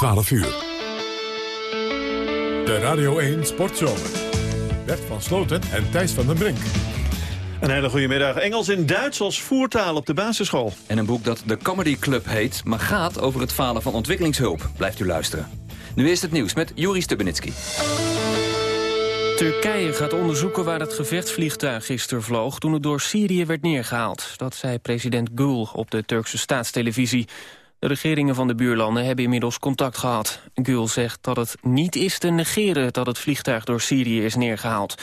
12 uur. De Radio 1 Sportzomer. Bert van Sloten en Thijs van den Brink. Een hele goede middag. Engels en Duits als voertaal op de basisschool. En een boek dat de Comedy Club heet, maar gaat over het falen van ontwikkelingshulp. Blijft u luisteren. Nu is het nieuws met Juri Stubenitski. Turkije gaat onderzoeken waar het gevechtsvliegtuig gisteren vloog... toen het door Syrië werd neergehaald. Dat zei president Gül op de Turkse staatstelevisie. De regeringen van de buurlanden hebben inmiddels contact gehad. Gül zegt dat het niet is te negeren dat het vliegtuig door Syrië is neergehaald.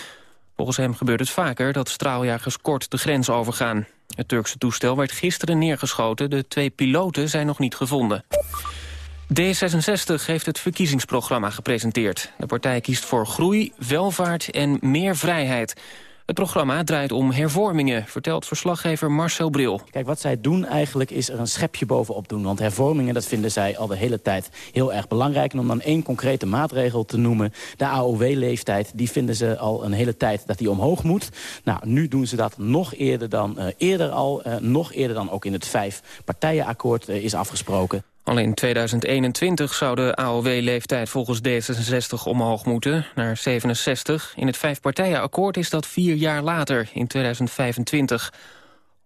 Volgens hem gebeurt het vaker dat straaljagers kort de grens overgaan. Het Turkse toestel werd gisteren neergeschoten. De twee piloten zijn nog niet gevonden. D66 heeft het verkiezingsprogramma gepresenteerd. De partij kiest voor groei, welvaart en meer vrijheid. Het programma draait om hervormingen, vertelt verslaggever Marcel Bril. Kijk, wat zij doen eigenlijk is er een schepje bovenop doen. Want hervormingen, dat vinden zij al de hele tijd heel erg belangrijk. En om dan één concrete maatregel te noemen... de AOW-leeftijd, die vinden ze al een hele tijd dat die omhoog moet. Nou, nu doen ze dat nog eerder dan uh, eerder al. Uh, nog eerder dan ook in het vijf-partijenakkoord uh, is afgesproken. Al in 2021 zou de AOW-leeftijd volgens D66 omhoog moeten, naar 67. In het vijfpartijenakkoord is dat vier jaar later, in 2025.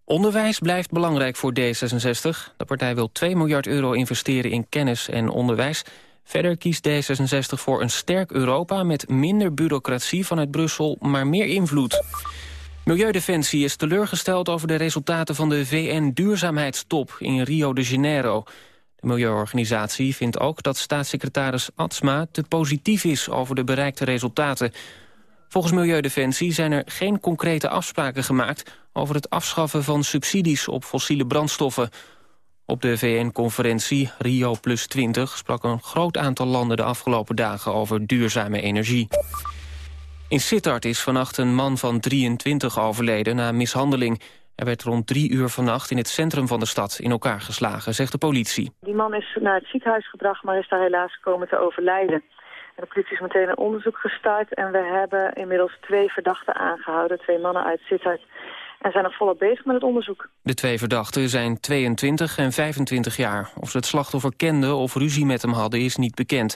Onderwijs blijft belangrijk voor D66. De partij wil 2 miljard euro investeren in kennis en onderwijs. Verder kiest D66 voor een sterk Europa met minder bureaucratie vanuit Brussel, maar meer invloed. Milieudefensie is teleurgesteld over de resultaten van de VN-duurzaamheidstop in Rio de Janeiro. De milieuorganisatie vindt ook dat staatssecretaris Atsma te positief is over de bereikte resultaten. Volgens Milieudefensie zijn er geen concrete afspraken gemaakt over het afschaffen van subsidies op fossiele brandstoffen. Op de VN-conferentie Rio Plus 20 sprak een groot aantal landen de afgelopen dagen over duurzame energie. In Sittard is vannacht een man van 23 overleden na mishandeling. Hij werd rond drie uur vannacht in het centrum van de stad in elkaar geslagen, zegt de politie. Die man is naar het ziekenhuis gebracht, maar is daar helaas gekomen te overlijden. En de politie is meteen een onderzoek gestart en we hebben inmiddels twee verdachten aangehouden. Twee mannen uit Sittard en zijn nog volop bezig met het onderzoek. De twee verdachten zijn 22 en 25 jaar. Of ze het slachtoffer kenden of ruzie met hem hadden is niet bekend.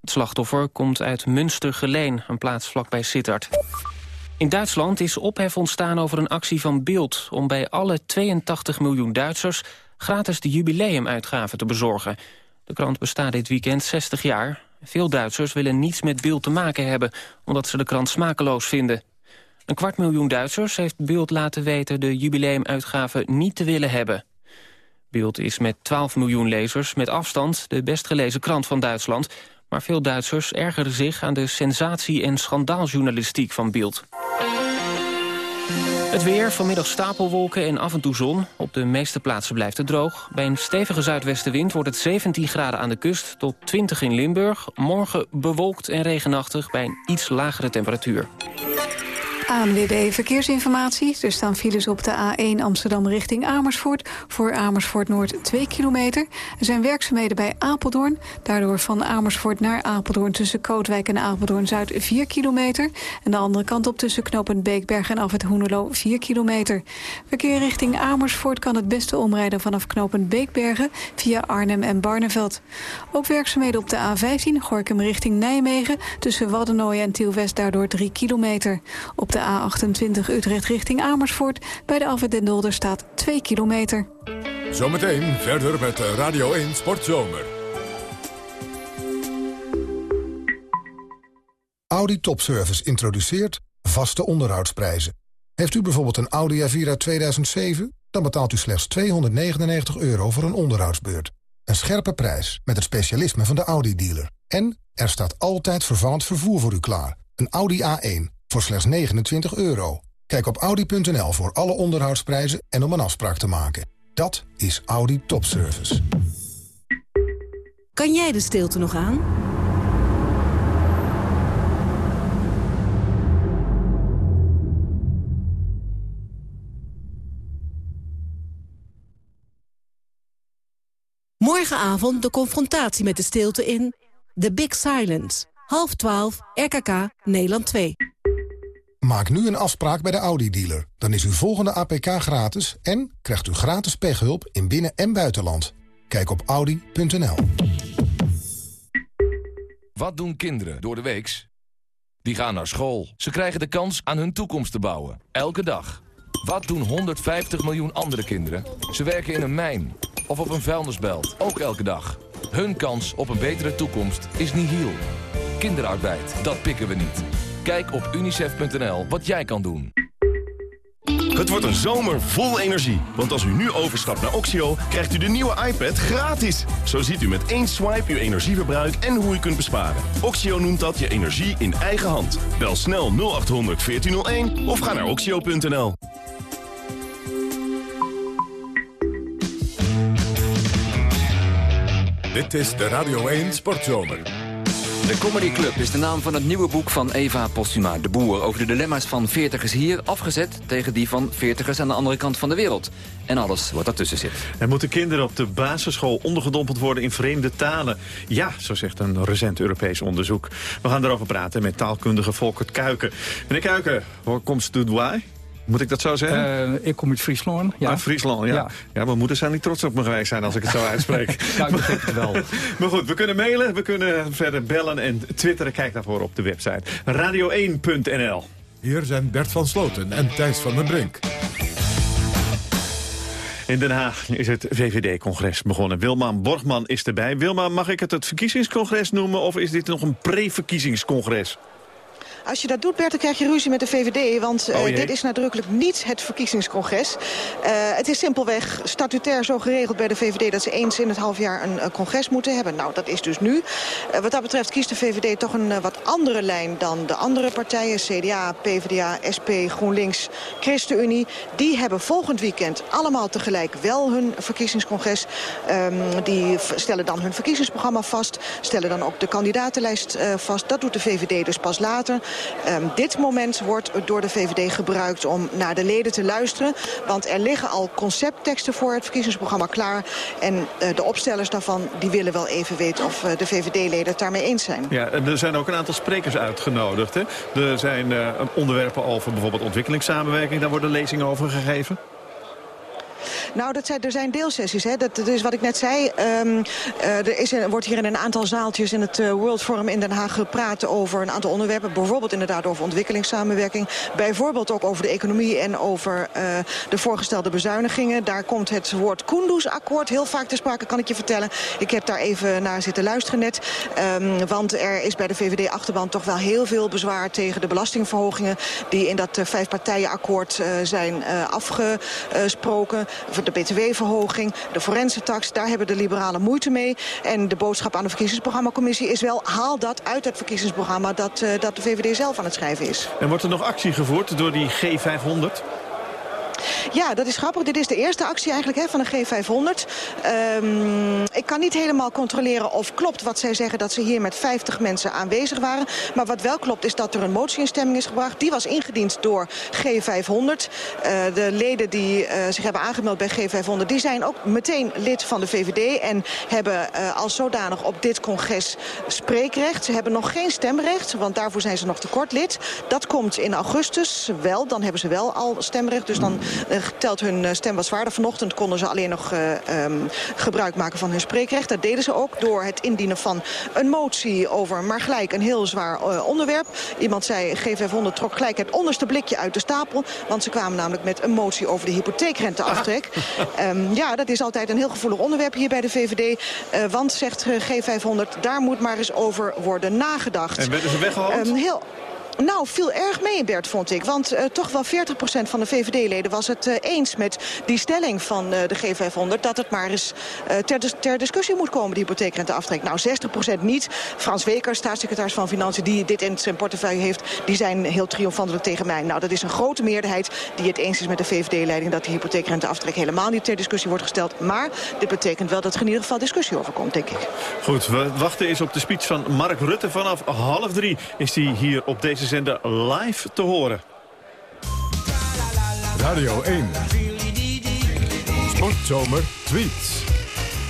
Het slachtoffer komt uit Münster-Geleen, een plaats vlakbij Sittard. In Duitsland is ophef ontstaan over een actie van Beeld... om bij alle 82 miljoen Duitsers gratis de jubileumuitgaven te bezorgen. De krant bestaat dit weekend 60 jaar. Veel Duitsers willen niets met Beeld te maken hebben... omdat ze de krant smakeloos vinden. Een kwart miljoen Duitsers heeft Beeld laten weten... de jubileumuitgave niet te willen hebben. Beeld is met 12 miljoen lezers met afstand de best gelezen krant van Duitsland... Maar veel Duitsers ergeren zich aan de sensatie- en schandaaljournalistiek van Beeld. Het weer, vanmiddag stapelwolken en af en toe zon. Op de meeste plaatsen blijft het droog. Bij een stevige zuidwestenwind wordt het 17 graden aan de kust... tot 20 in Limburg. Morgen bewolkt en regenachtig bij een iets lagere temperatuur. ANWB Verkeersinformatie. Er staan files op de A1 Amsterdam richting Amersfoort. Voor Amersfoort Noord 2 kilometer. Er zijn werkzaamheden bij Apeldoorn. Daardoor van Amersfoort naar Apeldoorn tussen Kootwijk en Apeldoorn Zuid 4 kilometer. En de andere kant op tussen knooppunt Beekberg en af het Hoenelo 4 kilometer. Verkeer richting Amersfoort kan het beste omrijden vanaf knooppunt Beekbergen via Arnhem en Barneveld. Ook werkzaamheden op de A15 Gorkum richting Nijmegen tussen Waddenooien en Tielwest daardoor 3 kilometer. Op de A28 Utrecht richting Amersfoort. Bij de Alfred den Dolder staat 2 kilometer. Zometeen verder met Radio 1 Sportzomer. Audi Topservice introduceert vaste onderhoudsprijzen. Heeft u bijvoorbeeld een Audi A4 uit 2007? Dan betaalt u slechts 299 euro voor een onderhoudsbeurt. Een scherpe prijs met het specialisme van de Audi-dealer. En er staat altijd vervallend vervoer voor u klaar. Een Audi A1 voor slechts 29 euro. Kijk op Audi.nl voor alle onderhoudsprijzen en om een afspraak te maken. Dat is Audi Topservice. Kan jij de stilte nog aan? Morgenavond de confrontatie met de stilte in The Big Silence. Half 12, RKK, Nederland 2. Maak nu een afspraak bij de Audi-dealer. Dan is uw volgende APK gratis en krijgt u gratis pechhulp in binnen- en buitenland. Kijk op Audi.nl. Wat doen kinderen door de weeks? Die gaan naar school. Ze krijgen de kans aan hun toekomst te bouwen. Elke dag. Wat doen 150 miljoen andere kinderen? Ze werken in een mijn of op een vuilnisbelt. Ook elke dag. Hun kans op een betere toekomst is nihil. Kinderarbeid, dat pikken we niet. Kijk op unicef.nl wat jij kan doen. Het wordt een zomer vol energie. Want als u nu overstapt naar Oxio, krijgt u de nieuwe iPad gratis. Zo ziet u met één swipe uw energieverbruik en hoe u kunt besparen. Oxio noemt dat je energie in eigen hand. Bel snel 0800 1401 of ga naar oxio.nl. Dit is de Radio 1 Sportzomer. De Comedy Club is de naam van het nieuwe boek van Eva Postuma, de boer... over de dilemma's van veertigers hier, afgezet tegen die van veertigers aan de andere kant van de wereld. En alles wat daartussen zit. Er moeten kinderen op de basisschool ondergedompeld worden in vreemde talen. Ja, zo zegt een recent Europees onderzoek. We gaan erover praten met taalkundige Volkert Kuiken. Meneer Kuiken, waar komt du doigt? Moet ik dat zo zeggen? Uh, ik kom uit Friesland. Ja. Ah, Friesland, ja. ja. ja. mijn moeder zou niet trots op me geweest zijn als ik het zo uitspreek. ja, ik begrijp het wel. maar goed, we kunnen mailen, we kunnen verder bellen en twitteren. Kijk daarvoor op de website radio1.nl. Hier zijn Bert van Sloten en Thijs van den Brink. In Den Haag is het VVD-congres begonnen. Wilma Borgman is erbij. Wilma, mag ik het het verkiezingscongres noemen... of is dit nog een pre-verkiezingscongres? Als je dat doet, Bert, dan krijg je ruzie met de VVD. Want uh, dit is nadrukkelijk niet het verkiezingscongres. Uh, het is simpelweg statutair zo geregeld bij de VVD... dat ze eens in het half jaar een, een congres moeten hebben. Nou, dat is dus nu. Wat dat betreft kiest de VVD toch een wat andere lijn... dan de andere partijen, CDA, PvdA, SP, GroenLinks, ChristenUnie. Die hebben volgend weekend allemaal tegelijk wel hun verkiezingscongres. Um, die stellen dan hun verkiezingsprogramma vast. Stellen dan ook de kandidatenlijst vast. Dat doet de VVD dus pas later. Um, dit moment wordt door de VVD gebruikt om naar de leden te luisteren. Want er liggen al conceptteksten voor het verkiezingsprogramma klaar. En uh, de opstellers daarvan die willen wel even weten of uh, de VVD-leden het daarmee eens zijn. Ja, er zijn ook een aantal sprekers uitgenodigd. Hè? Er zijn uh, onderwerpen over bijvoorbeeld ontwikkelingssamenwerking. Daar worden lezingen over gegeven. Nou, dat zijn, er zijn deelsessies. Hè. Dat, is wat ik net zei. Um, uh, er is wordt hier in een aantal zaaltjes in het uh, World Forum in Den Haag gepraat over een aantal onderwerpen. Bijvoorbeeld inderdaad over ontwikkelingssamenwerking. Bijvoorbeeld ook over de economie en over uh, de voorgestelde bezuinigingen. Daar komt het woord Kunduz-akkoord heel vaak te sprake, kan ik je vertellen. Ik heb daar even naar zitten luisteren net. Um, want er is bij de VVD-achterban toch wel heel veel bezwaar tegen de belastingverhogingen... die in dat vijfpartijenakkoord zijn afgesproken de btw-verhoging, de forensentax. Daar hebben de liberalen moeite mee. En de boodschap aan de verkiezingsprogrammacommissie is wel... haal dat uit het verkiezingsprogramma dat, uh, dat de VVD zelf aan het schrijven is. En wordt er nog actie gevoerd door die G500? Ja, dat is grappig. Dit is de eerste actie eigenlijk hè, van de G500. Um, ik kan niet helemaal controleren of klopt wat zij zeggen... dat ze hier met 50 mensen aanwezig waren. Maar wat wel klopt is dat er een motie in stemming is gebracht. Die was ingediend door G500. Uh, de leden die uh, zich hebben aangemeld bij G500... die zijn ook meteen lid van de VVD... en hebben uh, als zodanig op dit congres spreekrecht. Ze hebben nog geen stemrecht, want daarvoor zijn ze nog tekort lid. Dat komt in augustus wel. Dan hebben ze wel al stemrecht. Dus dan uh, telt hun stem wat zwaarder. Vanochtend konden ze alleen nog uh, um, gebruik maken van hun spreekrecht. Dat deden ze ook door het indienen van een motie over maar gelijk een heel zwaar onderwerp. Iemand zei G500 trok gelijk het onderste blikje uit de stapel. Want ze kwamen namelijk met een motie over de hypotheekrenteaftrek. um, ja, dat is altijd een heel gevoelig onderwerp hier bij de VVD. Uh, want, zegt G500, daar moet maar eens over worden nagedacht. En werden ze weggehaald? Um, heel... Nou, viel erg mee, Bert, vond ik. Want uh, toch wel 40% van de VVD-leden was het uh, eens met die stelling van uh, de G500... dat het maar eens ter, ter, discussie moet komen, die hypotheekrenteaftrek. Nou, 60% niet. Frans Wekers, staatssecretaris van Financiën, die dit in zijn portefeuille heeft... die zijn heel triomfantelijk tegen mij. Nou, dat is een grote meerderheid die het eens is met de VVD-leiding... dat die hypotheekrenteaftrek helemaal niet ter discussie wordt gesteld. Maar dit betekent wel dat er in ieder geval discussie over komt, denk ik. Goed, we wachten eens op de speech van Mark Rutte. Vanaf half drie is hij hier op deze zender live te horen. Radio 1. Sportzomer tweets.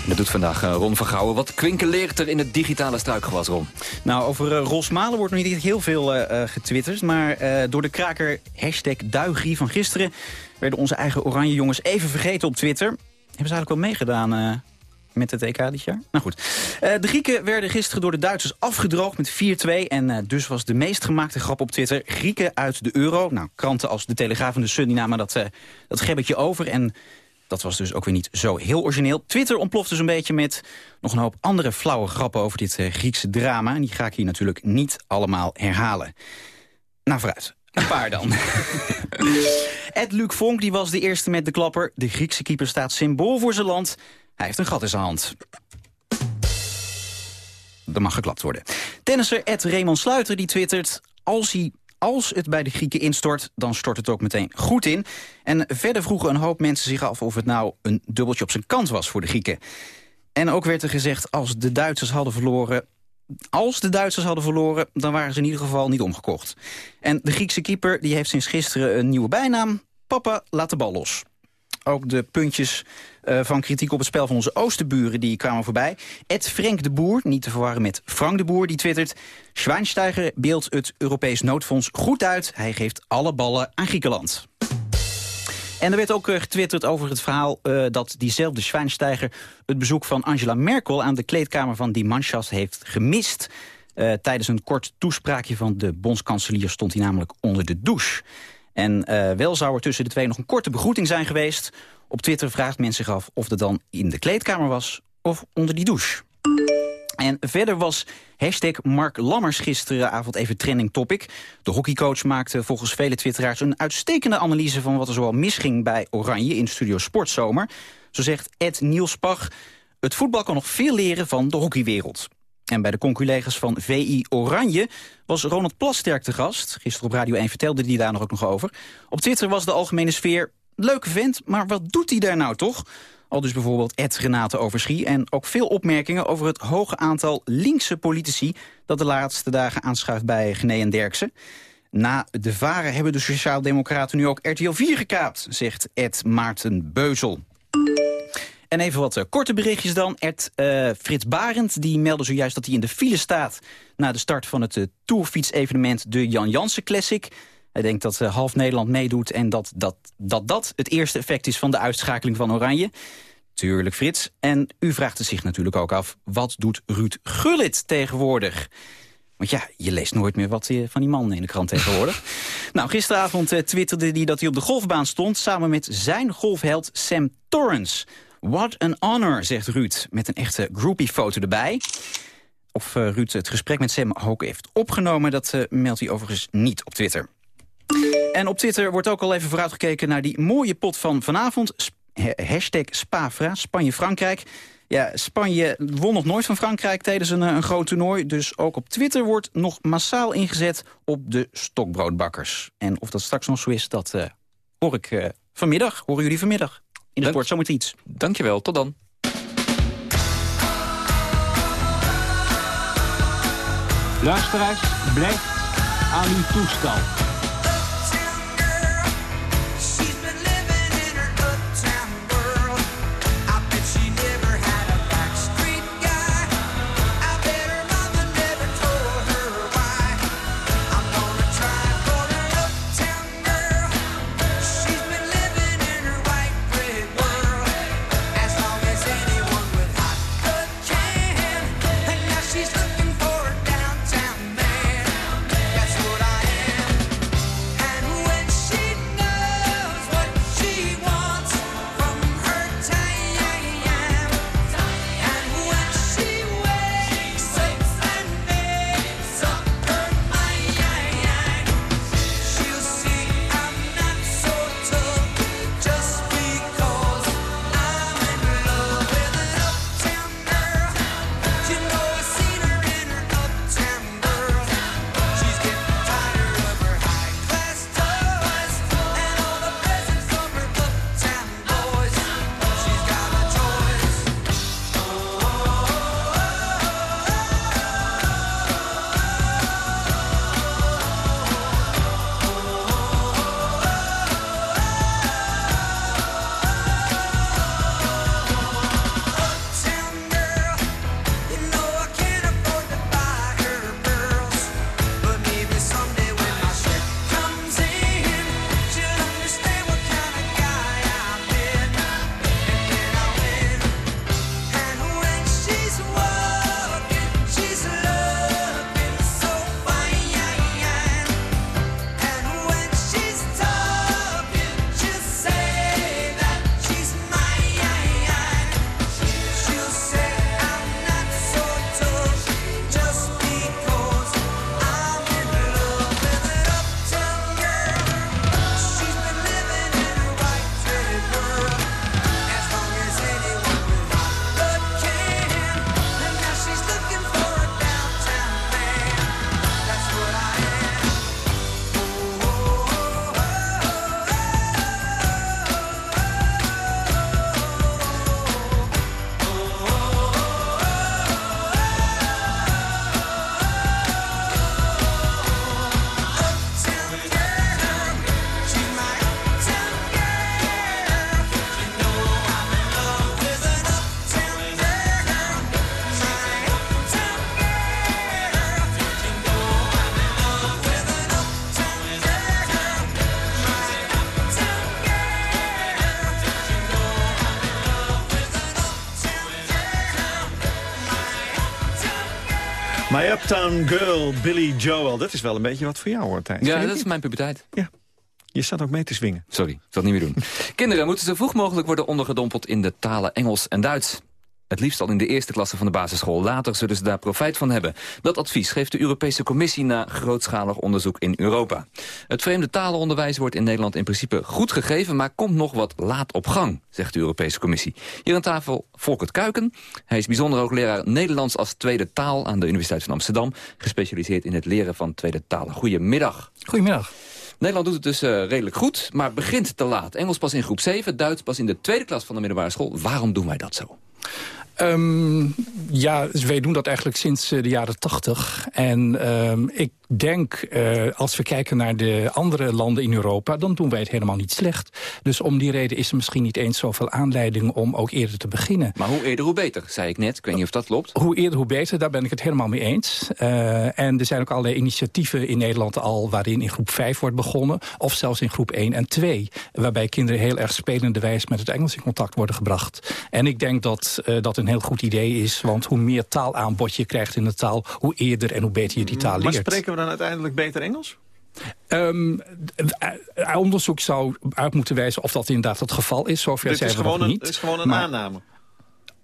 Dat doet vandaag uh, Ron Vergouwen. Wat kwinkeleert er in het digitale struikgewas, Ron? Nou, over uh, Rosmalen wordt nog niet heel veel uh, getwitterd. Maar door de kraker hashtag Duigie van gisteren... werden onze eigen oranje jongens even vergeten op Twitter. Hebben ze eigenlijk wel meegedaan met het EK dit jaar. Nou goed. Eh, de Grieken werden gisteren door de Duitsers afgedroogd met 4-2. En eh, dus was de meest gemaakte grap op Twitter... Grieken uit de euro. Nou, kranten als De Telegraaf en De Sun die namen dat, uh, dat gebbetje over. En dat was dus ook weer niet zo heel origineel. Twitter ontplofte dus een beetje met nog een hoop andere flauwe grappen... over dit Griekse drama. En die ga ik hier natuurlijk niet allemaal herhalen. Nou, vooruit. Een paar dan. Ed Luc Vonk die was de eerste met de klapper. De Griekse keeper staat symbool voor zijn land. Hij heeft een gat in zijn hand. Er mag geklapt worden. Tennisser Ed Raymond Sluiter die twittert... als hij als het bij de Grieken instort, dan stort het ook meteen goed in. En verder vroegen een hoop mensen zich af of het nou een dubbeltje op zijn kant was voor de Grieken. En ook werd er gezegd, als de Duitsers hadden verloren... Als de Duitsers hadden verloren, dan waren ze in ieder geval niet omgekocht. En de Griekse keeper die heeft sinds gisteren een nieuwe bijnaam. Papa, laat de bal los. Ook de puntjes uh, van kritiek op het spel van onze oosterburen die kwamen voorbij. Ed Frank de Boer, niet te verwarren met Frank de Boer, die twittert... Schweinsteiger beeldt het Europees noodfonds goed uit. Hij geeft alle ballen aan Griekenland. En er werd ook uh, getwitterd over het verhaal uh, dat diezelfde Schweinsteiger... het bezoek van Angela Merkel aan de kleedkamer van die Mannschaft heeft gemist. Tijdens een kort toespraakje van de bondskanselier stond hij namelijk onder de douche. En wel zou er tussen de twee nog een korte begroeting zijn geweest. Op Twitter vraagt men zich af of het dan in de kleedkamer was of onder die douche. En verder was hashtag Mark Lammers gisteravond even trending topic. De hockeycoach maakte volgens vele twitteraars een uitstekende analyse... van wat er zoal misging bij Oranje in Studio Sportzomer. Zo zegt Ed Niels Pach... het voetbal kan nog veel leren van de hockeywereld. En bij de conculega's van VI Oranje was Ronald Plasterk te gast. Gisteren op Radio 1 vertelde hij daar nog ook nog over. Op Twitter was de algemene sfeer... leuke vent, maar wat doet hij daar nou toch? Al dus bijvoorbeeld Ed Renate Overschie. En ook veel opmerkingen over het hoge aantal linkse politici... dat de laatste dagen aanschuift bij Gené en Derksen. Na de varen hebben de Sociaaldemocraten nu ook RTL 4 gekaapt... zegt Ed Maarten Beuzel. En even wat uh, korte berichtjes dan. Ed uh, Frits Barend die meldde zojuist dat hij in de file staat... na de start van het uh, tourfietsevenement de Jan Jansen Classic... Hij denkt dat half Nederland meedoet en dat dat, dat dat het eerste effect is van de uitschakeling van Oranje. Tuurlijk, Frits. En u vraagt het zich natuurlijk ook af, wat doet Ruud Gullit tegenwoordig? Want ja, je leest nooit meer wat van die man in de krant tegenwoordig. nou, gisteravond twitterde hij dat hij op de golfbaan stond... samen met zijn golfheld Sam Torrance. What an honor, zegt Ruud, met een echte groupie-foto erbij. Of uh, Ruud het gesprek met Sam ook heeft opgenomen... dat uh, meldt hij overigens niet op Twitter. En op Twitter wordt ook al even vooruitgekeken naar die mooie pot van vanavond. Hashtag Spafra, Spanje-Frankrijk. Ja, Spanje won nog nooit van Frankrijk tijdens een, een groot toernooi. Dus ook op Twitter wordt nog massaal ingezet op de stokbroodbakkers. En of dat straks nog zo is, dat hoor ik vanmiddag. Horen jullie vanmiddag in de sport zometeen iets. Dankjewel, tot dan. Luisteraars, blijft aan uw toestel. Girl, Billy Joel. Dat is wel een beetje wat voor jou hoor, Thijs. Ja, dat is mijn puberteit. Ja. Je staat ook mee te swingen. Sorry, ik zal het niet meer doen. Kinderen moeten zo vroeg mogelijk worden ondergedompeld in de talen Engels en Duits. Het liefst al in de eerste klasse van de basisschool. Later zullen ze daar profijt van hebben. Dat advies geeft de Europese Commissie na grootschalig onderzoek in Europa. Het vreemde talenonderwijs wordt in Nederland in principe goed gegeven... maar komt nog wat laat op gang, zegt de Europese Commissie. Hier aan tafel Volkert Kuiken. Hij is bijzonder hoogleraar Nederlands als tweede taal... aan de Universiteit van Amsterdam. Gespecialiseerd in het leren van tweede talen. Goedemiddag. Goedemiddag. Nederland doet het dus eh, redelijk goed, maar begint te laat. Engels pas in groep 7, Duits pas in de tweede klas van de middelbare school. Waarom doen wij dat zo? Ehm, ja, dus wij doen dat eigenlijk sinds eh, de jaren tachtig. En ehm, ik denk, eh, als we kijken naar de andere landen in Europa... dan doen wij het helemaal niet slecht. Dus om die reden is er misschien niet eens zoveel aanleiding... om ook eerder te beginnen. Maar hoe eerder, hoe beter, zei ik net. Ik weet niet of dat klopt. Hoe eerder, hoe beter. Daar ben ik het helemaal mee eens. Eh, en er zijn ook allerlei initiatieven in Nederland al... waarin in groep 5 wordt begonnen. Of zelfs in groep 1 en 2. Waarbij kinderen heel erg spelende wijs met het Engels in contact worden gebracht. En ik denk dat uh, dat een heel goed idee is. Want hoe meer taalaanbod je krijgt in de taal... hoe eerder en hoe beter je die taal Maar leert. spreken we dan uiteindelijk beter Engels? Um, onderzoek zou uit moeten wijzen of dat inderdaad het geval is. Zover Dit zijn is we gewoon nog een, niet. Is gewoon een Maar- aanname.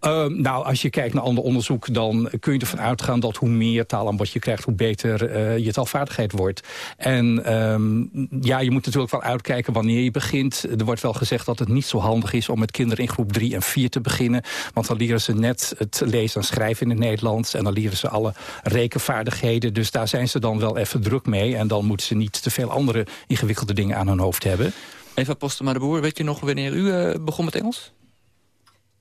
Uh, nou, als je kijkt naar ander onderzoek... dan kun je ervan uitgaan dat hoe meer taalaanbod je krijgt... hoe beter uh, je taalvaardigheid wordt. En um, ja, je moet natuurlijk wel uitkijken wanneer je begint. Er wordt wel gezegd dat het niet zo handig is... om met kinderen in groep 3 en 4 te beginnen. Want dan leren ze net het lezen en schrijven in het Nederlands... en dan leren ze alle rekenvaardigheden. Dus daar zijn ze dan wel even druk mee. En dan moeten ze niet te veel andere ingewikkelde dingen aan hun hoofd hebben. Eva Postema de Boer, weet je nog wanneer u uh, begon met Engels?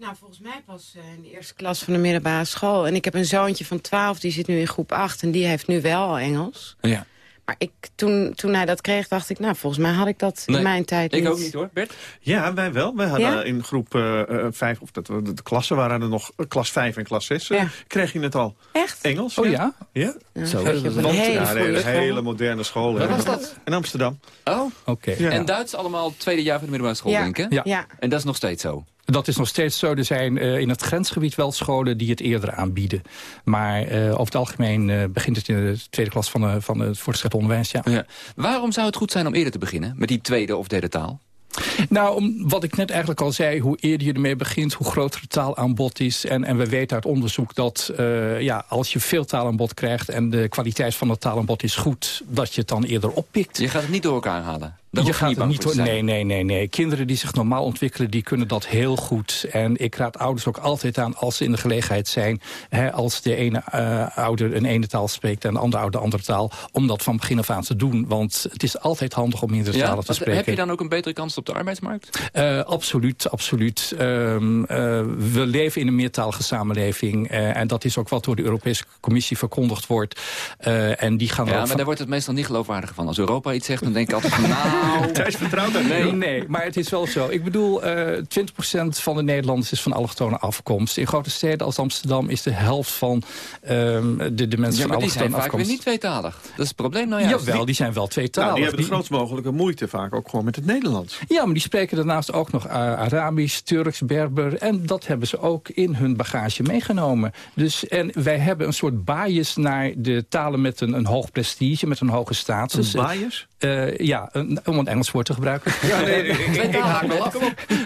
Nou, volgens mij pas uh, in de eerste klas van de middelbare school. En ik heb een zoontje van 12, die zit nu in groep 8... en die heeft nu wel Engels. Ja. Maar ik, toen, toen hij dat kreeg, dacht ik... nou, volgens mij had ik dat Nee, in mijn tijd Ik niet. ook niet hoor, Bert? Ja, wij wel. Wij hadden Ja? in groep 5, of dat, de, de klassen waren er nog, uh, klas 5 en klas 6, Ja. kreeg je het al. Echt? Engels? Oh ja? Ja. Ja, Zo, dat is een hele Ja, goede een school. hele moderne school. Waar was dat? In Amsterdam. Oh, Oké. Ja. en Duits allemaal tweede jaar van de middelbare school, Ja. denk ik? Ja. Ja. En dat is nog steeds zo? Dat is nog steeds zo. Er zijn uh, in het grensgebied wel scholen die het eerder aanbieden. Maar uh, over het algemeen uh, begint het in de tweede klas van, de, van het voortgezet onderwijs. Ja. Ja. Waarom zou het goed zijn om eerder te beginnen met die tweede of derde taal? Nou, om, wat ik net eigenlijk al zei, hoe eerder je ermee begint... hoe groter het taalaanbod is. En, en we weten uit onderzoek dat uh, ja, als je veel taalaanbod krijgt... en de kwaliteit van het taalaanbod is goed, dat je het dan eerder oppikt. Je gaat het niet door elkaar halen? Daar je gaat niet. Nee, nee, nee, nee. Kinderen die zich normaal ontwikkelen, die kunnen dat heel goed. En ik raad ouders ook altijd aan als ze in de gelegenheid zijn... Hè, als de ene uh, ouder een ene taal spreekt en de andere ouder een andere taal... om dat van begin af aan te doen. Want het is altijd handig om meerdere Ja? talen te spreken. Heb je dan ook een betere kans op de arbeidsmarkt? Uh, absoluut, absoluut. Um, uh, we leven in een meertalige samenleving. En dat is ook wat door de Europese Commissie verkondigd wordt. En die gaan Ja, maar daar wordt het meestal niet geloofwaardig van. Als Europa iets zegt, dan denk ik altijd van nou... Thijs vertrouwt dat Nee, niet. nee, maar het is wel zo. Ik bedoel, uh, 20% van de Nederlanders is van allochtone afkomst. In grote steden als Amsterdam is de helft van um, de, de mensen Ja, van maar die zijn allochtone vaak weer afkomst. niet tweetalig. Dat is het probleem nou juist. Jawel, die zijn wel tweetalig. Nou, die hebben de grootst mogelijke moeite vaak ook gewoon met het Nederlands. Ja, maar die spreken daarnaast ook nog uh, Arabisch, Turks, Berber. En dat hebben ze ook in hun bagage meegenomen. Dus, en wij hebben een soort bias naar de talen met een, een hoog prestige, met een hoge status. Een bias? Uh, ja, een, om een Engels woord te gebruiken. Ja, nee, ik, ik, ik haak wel af.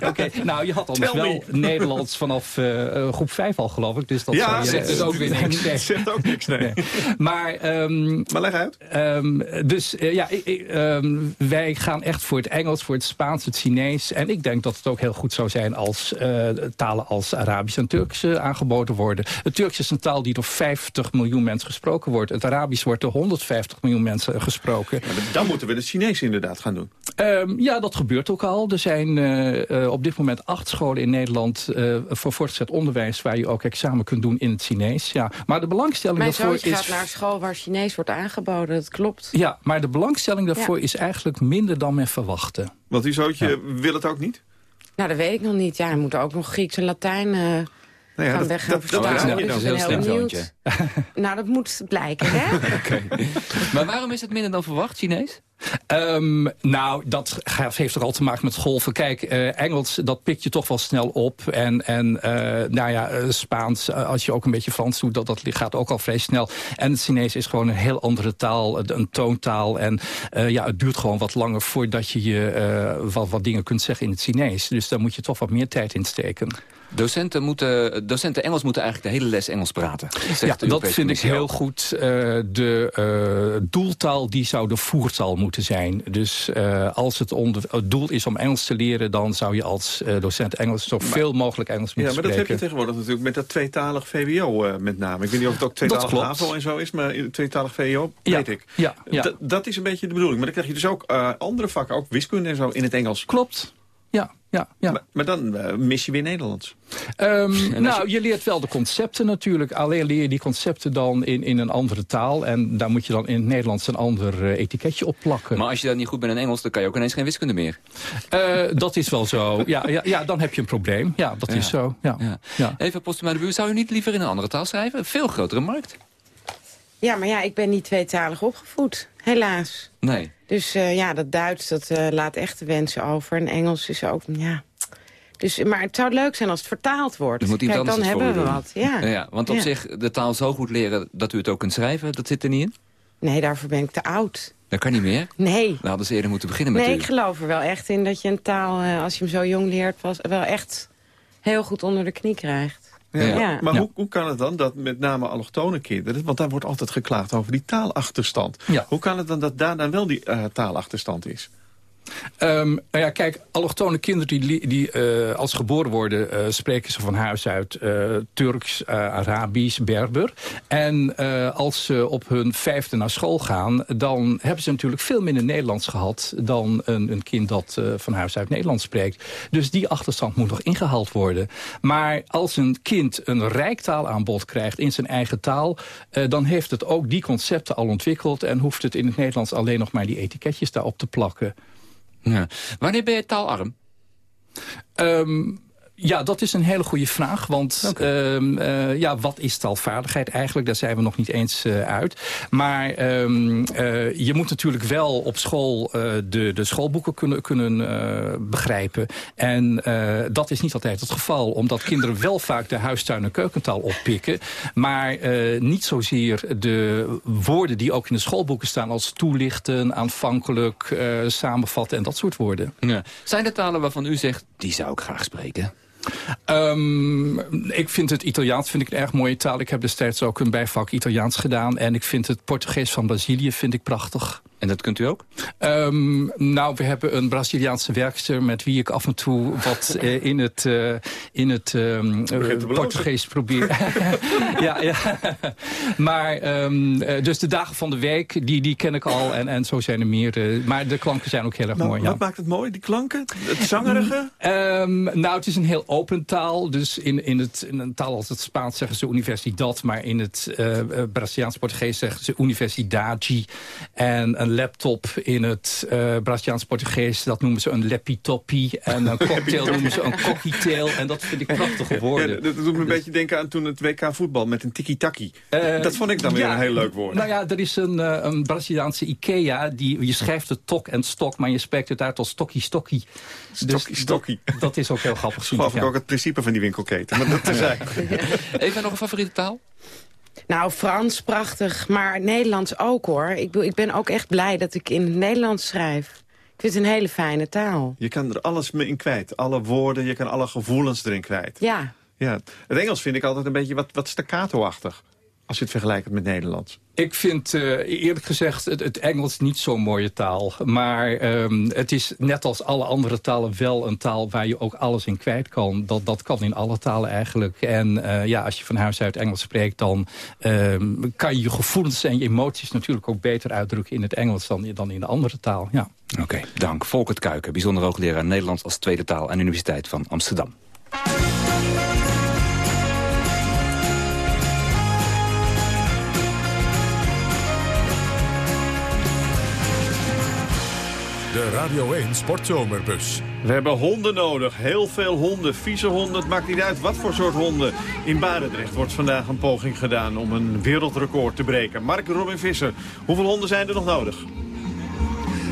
Oké, nou, je had anders Tell wel Nederlands vanaf uh, groep 5 al, geloof ik. Dus dat Ja, je- zegt dus ook weer niks. Nee. Zegt ook niks, nee. Nee. Maar, ehm, Maar leg uit. Ehm, dus eh, ja, ik- ehm, wij gaan echt voor het Engels, voor het Spaans, het Chinees. En ik denk dat het ook heel goed zou zijn als eh, talen als Arabisch en Turks eh, aangeboden worden. Het Turks is een taal die door 50 miljoen mensen gesproken wordt. Het Arabisch wordt door 150 miljoen mensen gesproken. Ja, dan moeten we het Chinees inderdaad gaan doen. Ehm, ja, dat gebeurt ook al. Er zijn eh, eh, op dit moment acht scholen in Nederland eh, voor voortgezet onderwijs... waar je ook examen kunt doen in het Chinees. Ja. Maar de belangstelling Mijn daarvoor is... gaat naar een school waar Chinees wordt aangeboden, dat klopt. Ja, maar de belangstelling daarvoor Ja. is eigenlijk minder dan men verwachtte. Want die zootje wil het ook niet? Nou, dat weet ik nog niet. Ja, hij moet ook nog Grieks en Latijn... Nou ja, gaan dat- we gaan dat- is een ik heel slim zoontje. Nou, dat moet blijken, hè? Maar waarom is het minder dan verwacht, Chinees? Ehm, nou, dat heeft ook al te maken met golven. Kijk, eh, Engels, dat pikt je toch wel snel op. En, en eh, nou ja, eh, Spaans, als je ook een beetje Frans doet, dat, dat gaat ook al vrij snel. En het Chinees is gewoon een heel andere taal, een toontaal. En eh, ja, het duurt gewoon wat langer voordat je je eh, wat, wat dingen kunt zeggen in het Chinees. Dus daar moet je toch wat meer tijd in steken. Docenten, moeten, docenten Engels moeten eigenlijk de hele les Engels praten. zegt Ja, dat vind ik heel goed. Eh, de eh, doeltaal die zou de voertaal moeten zijn. Dus eh, als het, onder, het doel is om Engels te leren... dan zou je als eh, docent Engels zoveel mogelijk Engels Ja, moeten maar dat heb je spreken. tegenwoordig natuurlijk met dat tweetalig VWO eh, met name. Ik weet niet of het ook tweetalig. HAVO en zo is, maar tweetalig VWO Ja, weet ik. ja, ja. Dat is een beetje de bedoeling. Maar dan krijg je dus ook eh, andere vakken, ook wiskunde en zo, in het Engels. Klopt. Ja, ja, ja. Maar, maar dan eh, mis je weer Nederlands. Ehm, nou, je... leert wel de concepten natuurlijk. Alleen leer je die concepten dan in, in een andere taal. En daar moet je dan in het Nederlands een ander eh, etiketje op plakken. Maar als je dan niet goed bent in Engels, dan kan je ook ineens geen wiskunde meer. Eh, dat is wel zo. Ja, ja, ja, dan heb je een probleem. Ja, dat Ja. is zo. Ja. Ja. Ja. Even Postuma de Buur, zou u niet liever in een andere taal schrijven? Een veel grotere markt. Ja, maar ja, ik ben niet tweetalig opgevoed. Helaas. Nee. Dus eh, ja, dat Duits, dat eh, laat echt de wensen over. En Engels is ook, ja... Dus, maar het zou leuk zijn als het vertaald wordt. Kijk, dan hebben we wat. Ja. want op Ja. zich, de taal zo goed leren dat u het ook kunt schrijven, dat zit er niet in. Nee, daarvoor ben ik te oud. Dat kan niet meer. Nee. Dan hadden ze eerder moeten beginnen met Nee, u. ik geloof er wel echt in dat je een taal, eh, als je hem zo jong leert... Pas, wel echt heel goed onder de knie krijgt. Ja. Maar Ja. Hoe, hoe kan het dan dat met name allochtone kinderen... want daar wordt altijd geklaagd over die taalachterstand. Ja. Hoe kan het dan dat daar dan wel die eh, taalachterstand is? Ehm, nou ja, kijk, allochtone kinderen die, die eh, als geboren worden... eh, spreken ze van huis uit eh, Turks, Arabisch, Berber. En als ze op hun vijfde naar school gaan... dan hebben ze natuurlijk veel minder Nederlands gehad... dan een, een kind dat van huis uit Nederlands spreekt. Dus die achterstand moet nog ingehaald worden. Maar als een kind een rijk taalaanbod krijgt in zijn eigen taal... dan heeft het ook die concepten al ontwikkeld... en hoeft het in het Nederlands alleen nog maar die etiketjes daarop te plakken. Ja. Wanneer ben je taalarm? Ehm, ja, dat is een hele goede vraag. Want ehm, eh, ja, wat is taalvaardigheid eigenlijk? Daar zijn we nog niet eens eh, uit. Maar ehm, eh, je moet natuurlijk wel op school de, de schoolboeken kunnen, kunnen begrijpen. En dat is niet altijd het geval. Omdat kinderen wel vaak de huistuin- en keukentaal oppikken. Maar niet zozeer de woorden die ook in de schoolboeken staan... als toelichten, aanvankelijk, samenvatten en dat soort woorden. Ja. Zijn er talen waarvan u zegt, die zou ik graag spreken? Ehm, ik vind het Italiaans vind ik een erg mooie taal. Ik heb destijds ook een bijvak Italiaans gedaan. En ik vind het Portugees van Brazilië vind ik prachtig. En dat kunt u ook? Ehm, nou, we hebben een Braziliaanse werkster... met wie ik af en toe wat eh, in het, eh, in het beloven. Portugees probeer. ja, ja. maar ehm, eh, dus de dagen van de week, die, die ken ik al. En, en zo zijn er meer. eh, maar de klanken zijn ook heel erg Maar mooi. wat ja. maakt het mooi? Die klanken? Het zangerige? Ehm, nou, het is een heel open taal. Dus in, in, het, in een taal als het Spaans zeggen ze universidad. Maar in het Braziliaans-Portugees zeggen ze universidade. En een laptop in het eh Braziliaans-Portugees, dat noemen ze een lepitopi. En een cocktail noemen ze een cocktail. En dat vind ik prachtige Ja, woorden. dat doet me een beetje denken aan toen het WK voetbal met een tiki-taki. Eh, dat vond ik dan weer ja, een heel leuk woord. Nou ja, er is een, eh, een Braziliaanse Ikea. Die, je schrijft het tok en stok, maar je spreekt het uit als stokkie stokkie. Stokkie, stokkie. Dat, dat is ook heel grappig. Dat vind geloof ik, ik ja. ook het principe van die winkelketen. Maar dat terzijde. Even nog een favoriete taal? Nou, Frans, prachtig. Maar Nederlands ook, hoor. Ik, ik ben ook echt blij dat ik in het Nederlands schrijf. Ik vind het een hele fijne taal. Je kan er alles mee in kwijt. Alle woorden, je kan alle gevoelens erin kwijt. Ja. Ja. Het Engels vind ik altijd een beetje wat, wat staccato-achtig. Als je het vergelijkt met Nederlands. Ik vind eh, eerlijk gezegd het, het Engels niet zo'n mooie taal. Maar ehm, het is net als alle andere talen wel een taal waar je ook alles in kwijt kan. Dat, dat kan in alle talen eigenlijk. En eh, ja, als je van huis uit Engels spreekt... dan ehm, kan je je gevoelens en je emoties natuurlijk ook beter uitdrukken in het Engels dan, dan in de andere taal. Ja. Oké, dank. Volkert Kuiken, bijzonder hoogleraar Nederlands als tweede taal aan de Universiteit van Amsterdam. Radio 1 Sportzomerbus. We hebben honden nodig. Heel veel honden. Vieze honden. Het maakt niet uit wat voor soort honden. In Barendrecht wordt vandaag een poging gedaan om een wereldrecord te breken. Mark Robin Visser, hoeveel honden zijn er nog nodig?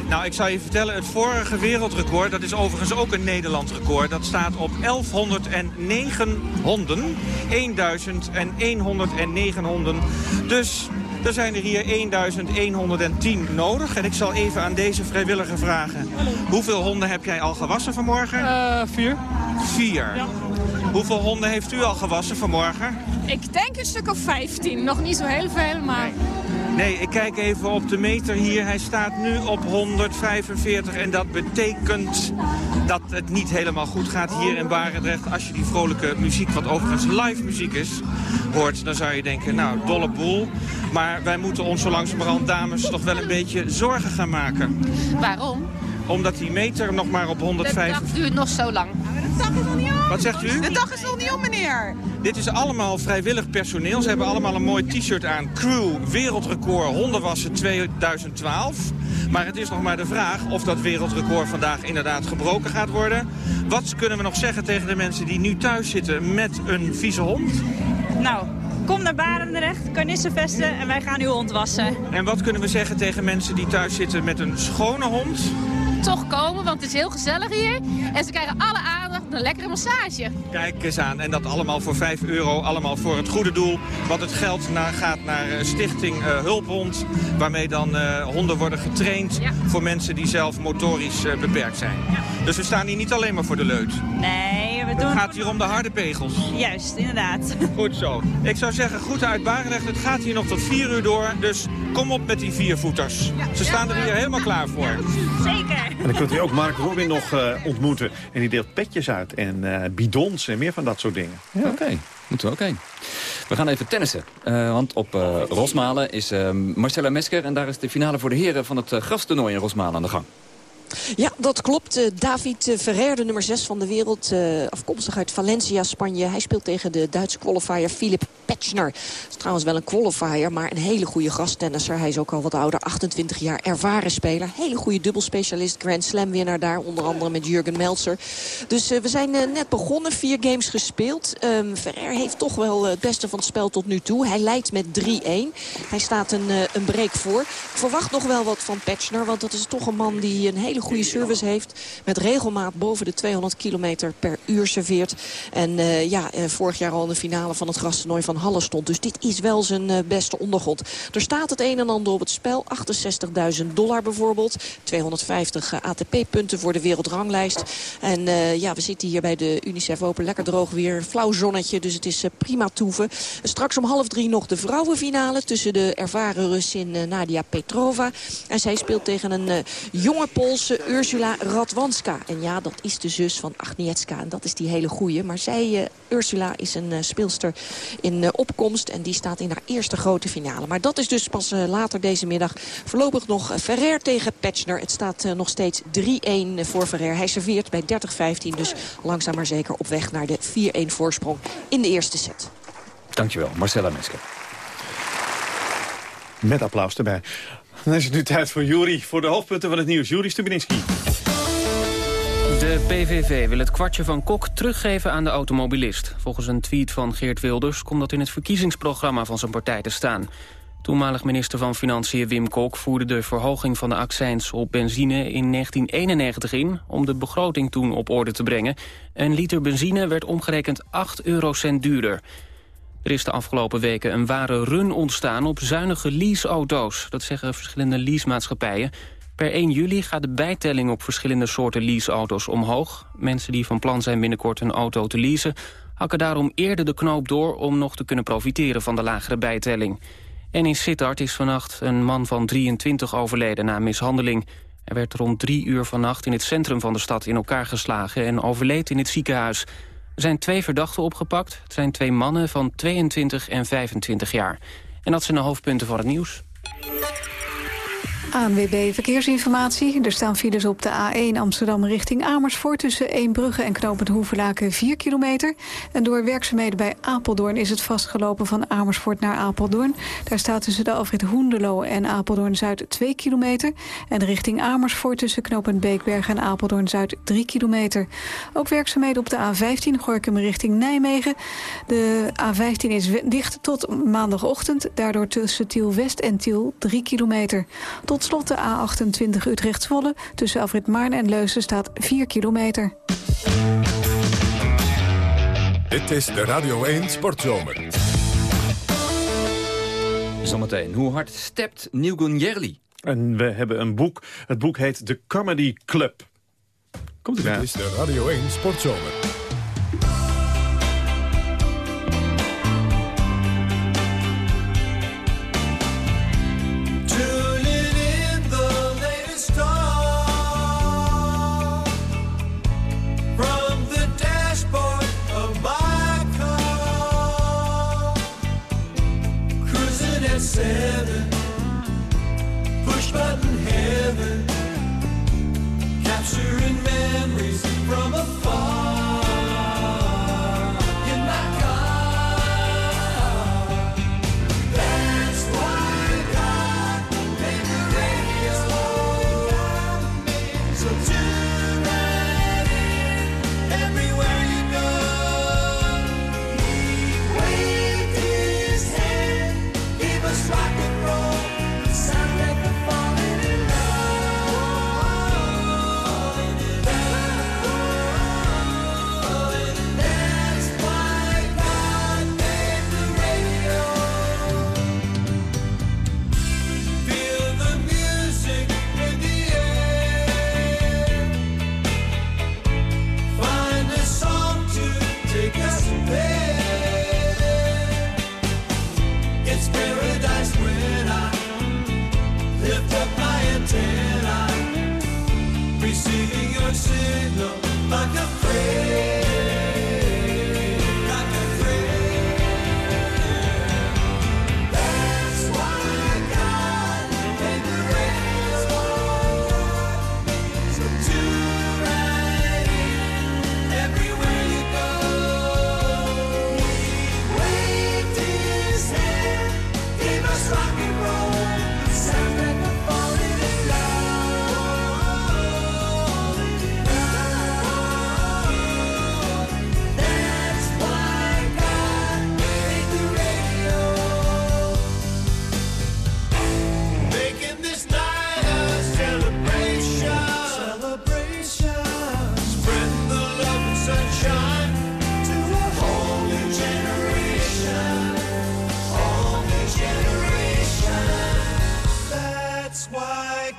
Nou, ik zal je vertellen, het vorige wereldrecord, dat is overigens ook een Nederlands record. Dat staat op 1109 honden. 1109 honden. Dus er zijn er hier 1110 nodig. En ik zal even aan deze vrijwilliger vragen. Hoeveel honden heb jij al gewassen vanmorgen? Uh, vier. Vier. Ja. Hoeveel honden heeft u al gewassen vanmorgen? Ik denk een stuk of 15. Nog niet zo heel veel, maar... Nee, ik kijk even op de meter hier. Hij staat nu op 145 en dat betekent dat het niet helemaal goed gaat hier in Barendrecht. Als je die vrolijke muziek, wat overigens live muziek is, hoort... dan zou je denken, nou, dolle boel. Maar wij moeten ons zo langzamerhand, dames, toch wel een beetje zorgen gaan maken. Waarom? Omdat die meter nog maar op 105... De dag duurt nog zo lang. De dag is nog niet om. Wat zegt u? De dag is nog niet om, meneer. Dit is allemaal vrijwillig personeel. Ze hebben allemaal een mooi t-shirt aan. Crew Wereldrecord Hondenwassen 2012. Maar het is nog maar de vraag of dat wereldrecord vandaag inderdaad gebroken gaat worden. Wat kunnen we nog zeggen tegen de mensen die nu thuis zitten met een vieze hond? Nou, Kom naar Barendrecht, Carnissenvesten en wij gaan uw hond wassen. En wat kunnen we zeggen tegen mensen die thuis zitten met een schone hond? Toch komen, want het is heel gezellig hier. En ze krijgen alle aandacht een lekkere massage. Kijk eens aan. En dat allemaal voor 5 euro. Allemaal voor het goede doel. Want het geld naar, gaat naar eh, Stichting uh, Hulphond. Waarmee dan uh, honden worden getraind voor mensen die zelf motorisch uh, beperkt zijn. Ja. Dus we staan hier niet alleen maar voor de leut. Nee, we doen... Het gaat hier om de harde pegels. Juist, inderdaad. Goed zo. Ik zou zeggen, groeten uit Barendrecht. Het gaat hier nog tot 4 uur door. Dus kom op met die viervoeters. Ja. Ze staan er hier helemaal klaar voor. Zeker. En dan kunt u ook Mark Robin nog ontmoeten. En die deelt petjes uit en uh, bidons en meer van dat soort dingen. Ja, Oké, okay. moeten we ook heen. We gaan even tennissen. Uh, want op uh, Rosmalen is Marcella Mesker... en daar is de finale voor de heren van het grastoernooi in Rosmalen aan de gang. Ja, dat klopt. Uh, David Ferrer, de nummer 6 van de wereld, uh, afkomstig uit Valencia, Spanje. Hij speelt tegen de Duitse qualifier Philip Petschner. Dat is trouwens wel een qualifier, maar een hele goede gasttennisser. Hij is ook al wat ouder, 28 jaar, ervaren speler. Hele goede dubbelspecialist, Grand Slam winnaar daar, onder andere met Jurgen Meltzer. Dus we zijn net begonnen, vier games gespeeld. Um, Ferrer heeft toch wel het beste van het spel tot nu toe. Hij leidt met 3-1. Hij staat een, een break voor. Ik verwacht nog wel wat van Petschner, want dat is toch een man die een hele goede service heeft. Met regelmaat boven de 200 km per uur serveert. En uh, ja, uh, vorig jaar al in de finale van het grastoernooi van Halle stond. Dus dit is wel zijn uh, beste ondergrond. Er staat het een en ander op het spel. 68.000 dollar bijvoorbeeld. 250 ATP-punten voor de wereldranglijst. En ja, we zitten hier bij de Unicef Open. Lekker droog weer. Flauw zonnetje. Dus het is prima toeven. Straks om half drie nog de vrouwenfinale. Tussen de ervaren Russin Nadia Petrova. En zij speelt tegen een jonge Poolse Ursula Radwanska. En ja, dat is de zus van Agnieszka. En dat is die hele goeie. Maar zij, uh, Ursula, is een uh, speelster in uh, opkomst. En die staat in haar eerste grote finale. Maar dat is dus pas later deze middag. Voorlopig nog Ferrer tegen Petschner. Het staat nog steeds 3-1 voor Ferrer. Hij serveert bij 30-15. Dus langzaam maar zeker op weg naar de 4-1 voorsprong in de eerste set. Dankjewel, Marcella Mesker. Met applaus erbij. Dan is het nu tijd voor Juri, voor de hoofdpunten van het nieuws. Juri Stubinitsky. De PVV wil het kwartje van Kok teruggeven aan de automobilist. Volgens een tweet van Geert Wilders komt dat in het verkiezingsprogramma van zijn partij te staan. Toenmalig minister van Financiën Wim Kok voerde de verhoging van de accijns op benzine in 1991 in... om de begroting toen op orde te brengen. Een liter benzine werd omgerekend 8 eurocent duurder. Er is de afgelopen weken een ware run ontstaan op zuinige leaseauto's. Dat zeggen verschillende leasemaatschappijen. Per 1 juli gaat de bijtelling op verschillende soorten leaseauto's omhoog. Mensen die van plan zijn binnenkort een auto te leasen... hakken daarom eerder de knoop door om nog te kunnen profiteren van de lagere bijtelling. En in Sittard is vannacht een man van 23 overleden na mishandeling. Hij werd rond drie uur vannacht in het centrum van de stad in elkaar geslagen... en overleed in het ziekenhuis. Er zijn twee verdachten opgepakt. Het zijn twee mannen van 22 en 25 jaar. En dat zijn de hoofdpunten van het nieuws. ANWB Verkeersinformatie. Er staan files op de A1 Amsterdam richting Amersfoort... tussen Eembrugge en Knopend Hoevelaken 4 kilometer. En door werkzaamheden bij Apeldoorn is het vastgelopen van Amersfoort naar Apeldoorn. Daar staat tussen de afrit Hoendelo en Apeldoorn-Zuid 2 kilometer. En richting Amersfoort tussen Knopend Beekberg en Apeldoorn-Zuid 3 kilometer. Ook werkzaamheden op de A15 Gorkum richting Nijmegen. De A15 is dicht tot maandagochtend. Daardoor tussen Tiel West en Tiel 3 kilometer. Tot slot de A28 Utrecht-Zwolle. Tussen Afrit Maarn en Leusen staat 4 kilometer. Dit is de Radio 1 Sportzomer. Zometeen, hoe hard stept Nieuwgun Jerli? En we hebben een boek. Het boek heet The Comedy Club. Komt u Dit is de Radio 1 Sportzomer. Capturing memories from afar.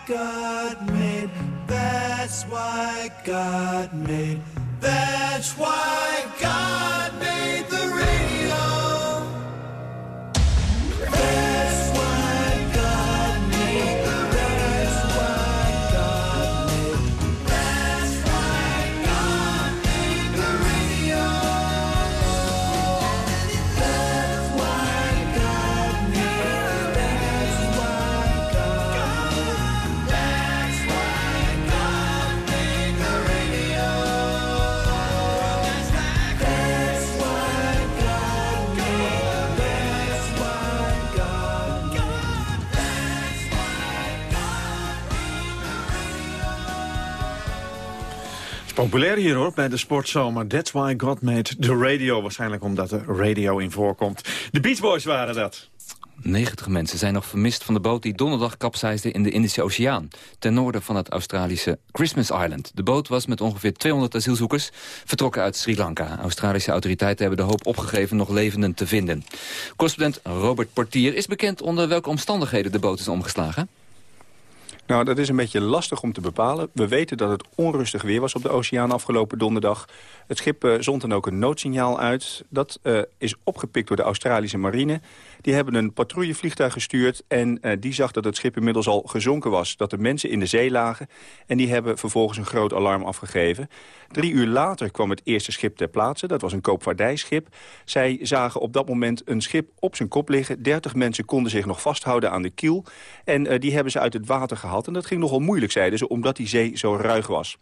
God made. That's why God made. That's why God made populair hier hoor, bij de sportzomer. That's why God made the radio. Waarschijnlijk omdat er radio in voorkomt. De Beach Boys waren dat. 90 mensen zijn nog vermist van de boot die donderdag kapseisde in de Indische Oceaan, ten noorden van het Australische Christmas Island. De boot was met ongeveer 200 asielzoekers vertrokken uit Sri Lanka. Australische autoriteiten hebben de hoop opgegeven nog levenden te vinden. Correspondent Robert Portier is bekend onder welke omstandigheden de boot is omgeslagen. Nou, dat is een beetje lastig om te bepalen. We weten dat het onrustig weer was op de oceaan afgelopen donderdag. Het schip eh, zond dan ook een noodsignaal uit. Dat eh, is opgepikt door de Australische marine. Die hebben een patrouillevliegtuig gestuurd en eh, die zag dat het schip inmiddels al gezonken was. Dat er mensen in de zee lagen en die hebben vervolgens een groot alarm afgegeven. Drie uur later kwam het eerste schip ter plaatse. Dat was een koopvaardijschip. Zij zagen op dat moment een schip op zijn kop liggen. Dertig mensen konden zich nog vasthouden aan de kiel. En eh, die hebben ze uit het water gehaald. En dat ging nogal moeilijk, zeiden ze, omdat die zee zo ruig was.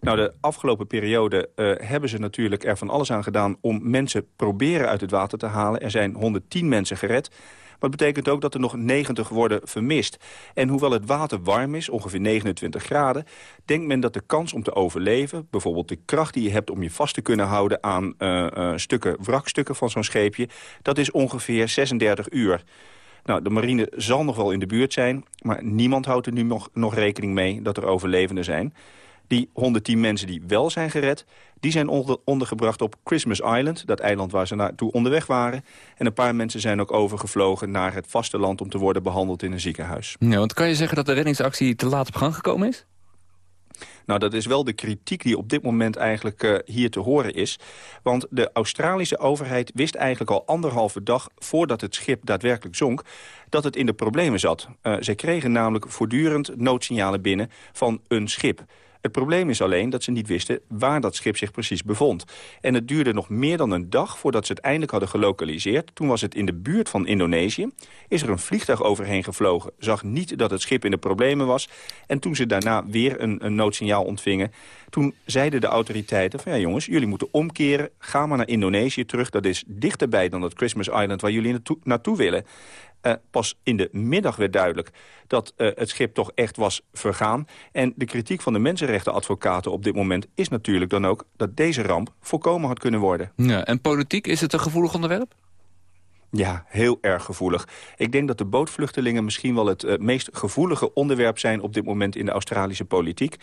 Nou, de afgelopen periode eh, hebben ze natuurlijk er van alles aan gedaan... om mensen proberen uit het water te halen. Er zijn 110 mensen gered. Maar het betekent ook dat er nog 90 worden vermist. En hoewel het water warm is, ongeveer 29 graden... denkt men dat de kans om te overleven... bijvoorbeeld de kracht die je hebt om je vast te kunnen houden... aan eh, stukken, wrakstukken van zo'n scheepje... dat is ongeveer 36 uur. Nou, de marine zal nog wel in de buurt zijn... maar niemand houdt er nu nog rekening mee dat er overlevenden zijn... Die 110 mensen die wel zijn gered, die zijn onder, ondergebracht op Christmas Island. Dat eiland waar ze naartoe onderweg waren. En een paar mensen zijn ook overgevlogen naar het vasteland... om te worden behandeld in een ziekenhuis. Ja, want kan je zeggen dat de reddingsactie te laat op gang gekomen is? Nou, dat is wel de kritiek die op dit moment eigenlijk uh, hier te horen is. Want de Australische overheid wist eigenlijk al anderhalve dag... voordat het schip daadwerkelijk zonk, dat het in de problemen zat. Uh, zij kregen namelijk voortdurend noodsignalen binnen van een schip. Het probleem is alleen dat ze niet wisten waar dat schip zich precies bevond. En het duurde nog meer dan een dag voordat ze het eindelijk hadden gelokaliseerd. Toen was het in de buurt van Indonesië. Is er een vliegtuig overheen gevlogen. Zag niet dat het schip in de problemen was. En toen ze daarna weer een, een noodsignaal ontvingen... toen zeiden de autoriteiten van ja jongens, jullie moeten omkeren. Ga maar naar Indonesië terug. Dat is dichterbij dan dat Christmas Island waar jullie naartoe, naartoe willen. Uh, pas in de middag werd duidelijk dat uh, het schip toch echt was vergaan. En de kritiek van de mensenrechtenadvocaten op dit moment is natuurlijk dan ook... dat deze ramp voorkomen had kunnen worden. Ja, en politiek, is het een gevoelig onderwerp? Ja, heel erg gevoelig. Ik denk dat de bootvluchtelingen misschien wel het uh, meest gevoelige onderwerp zijn op dit moment in de Australische politiek.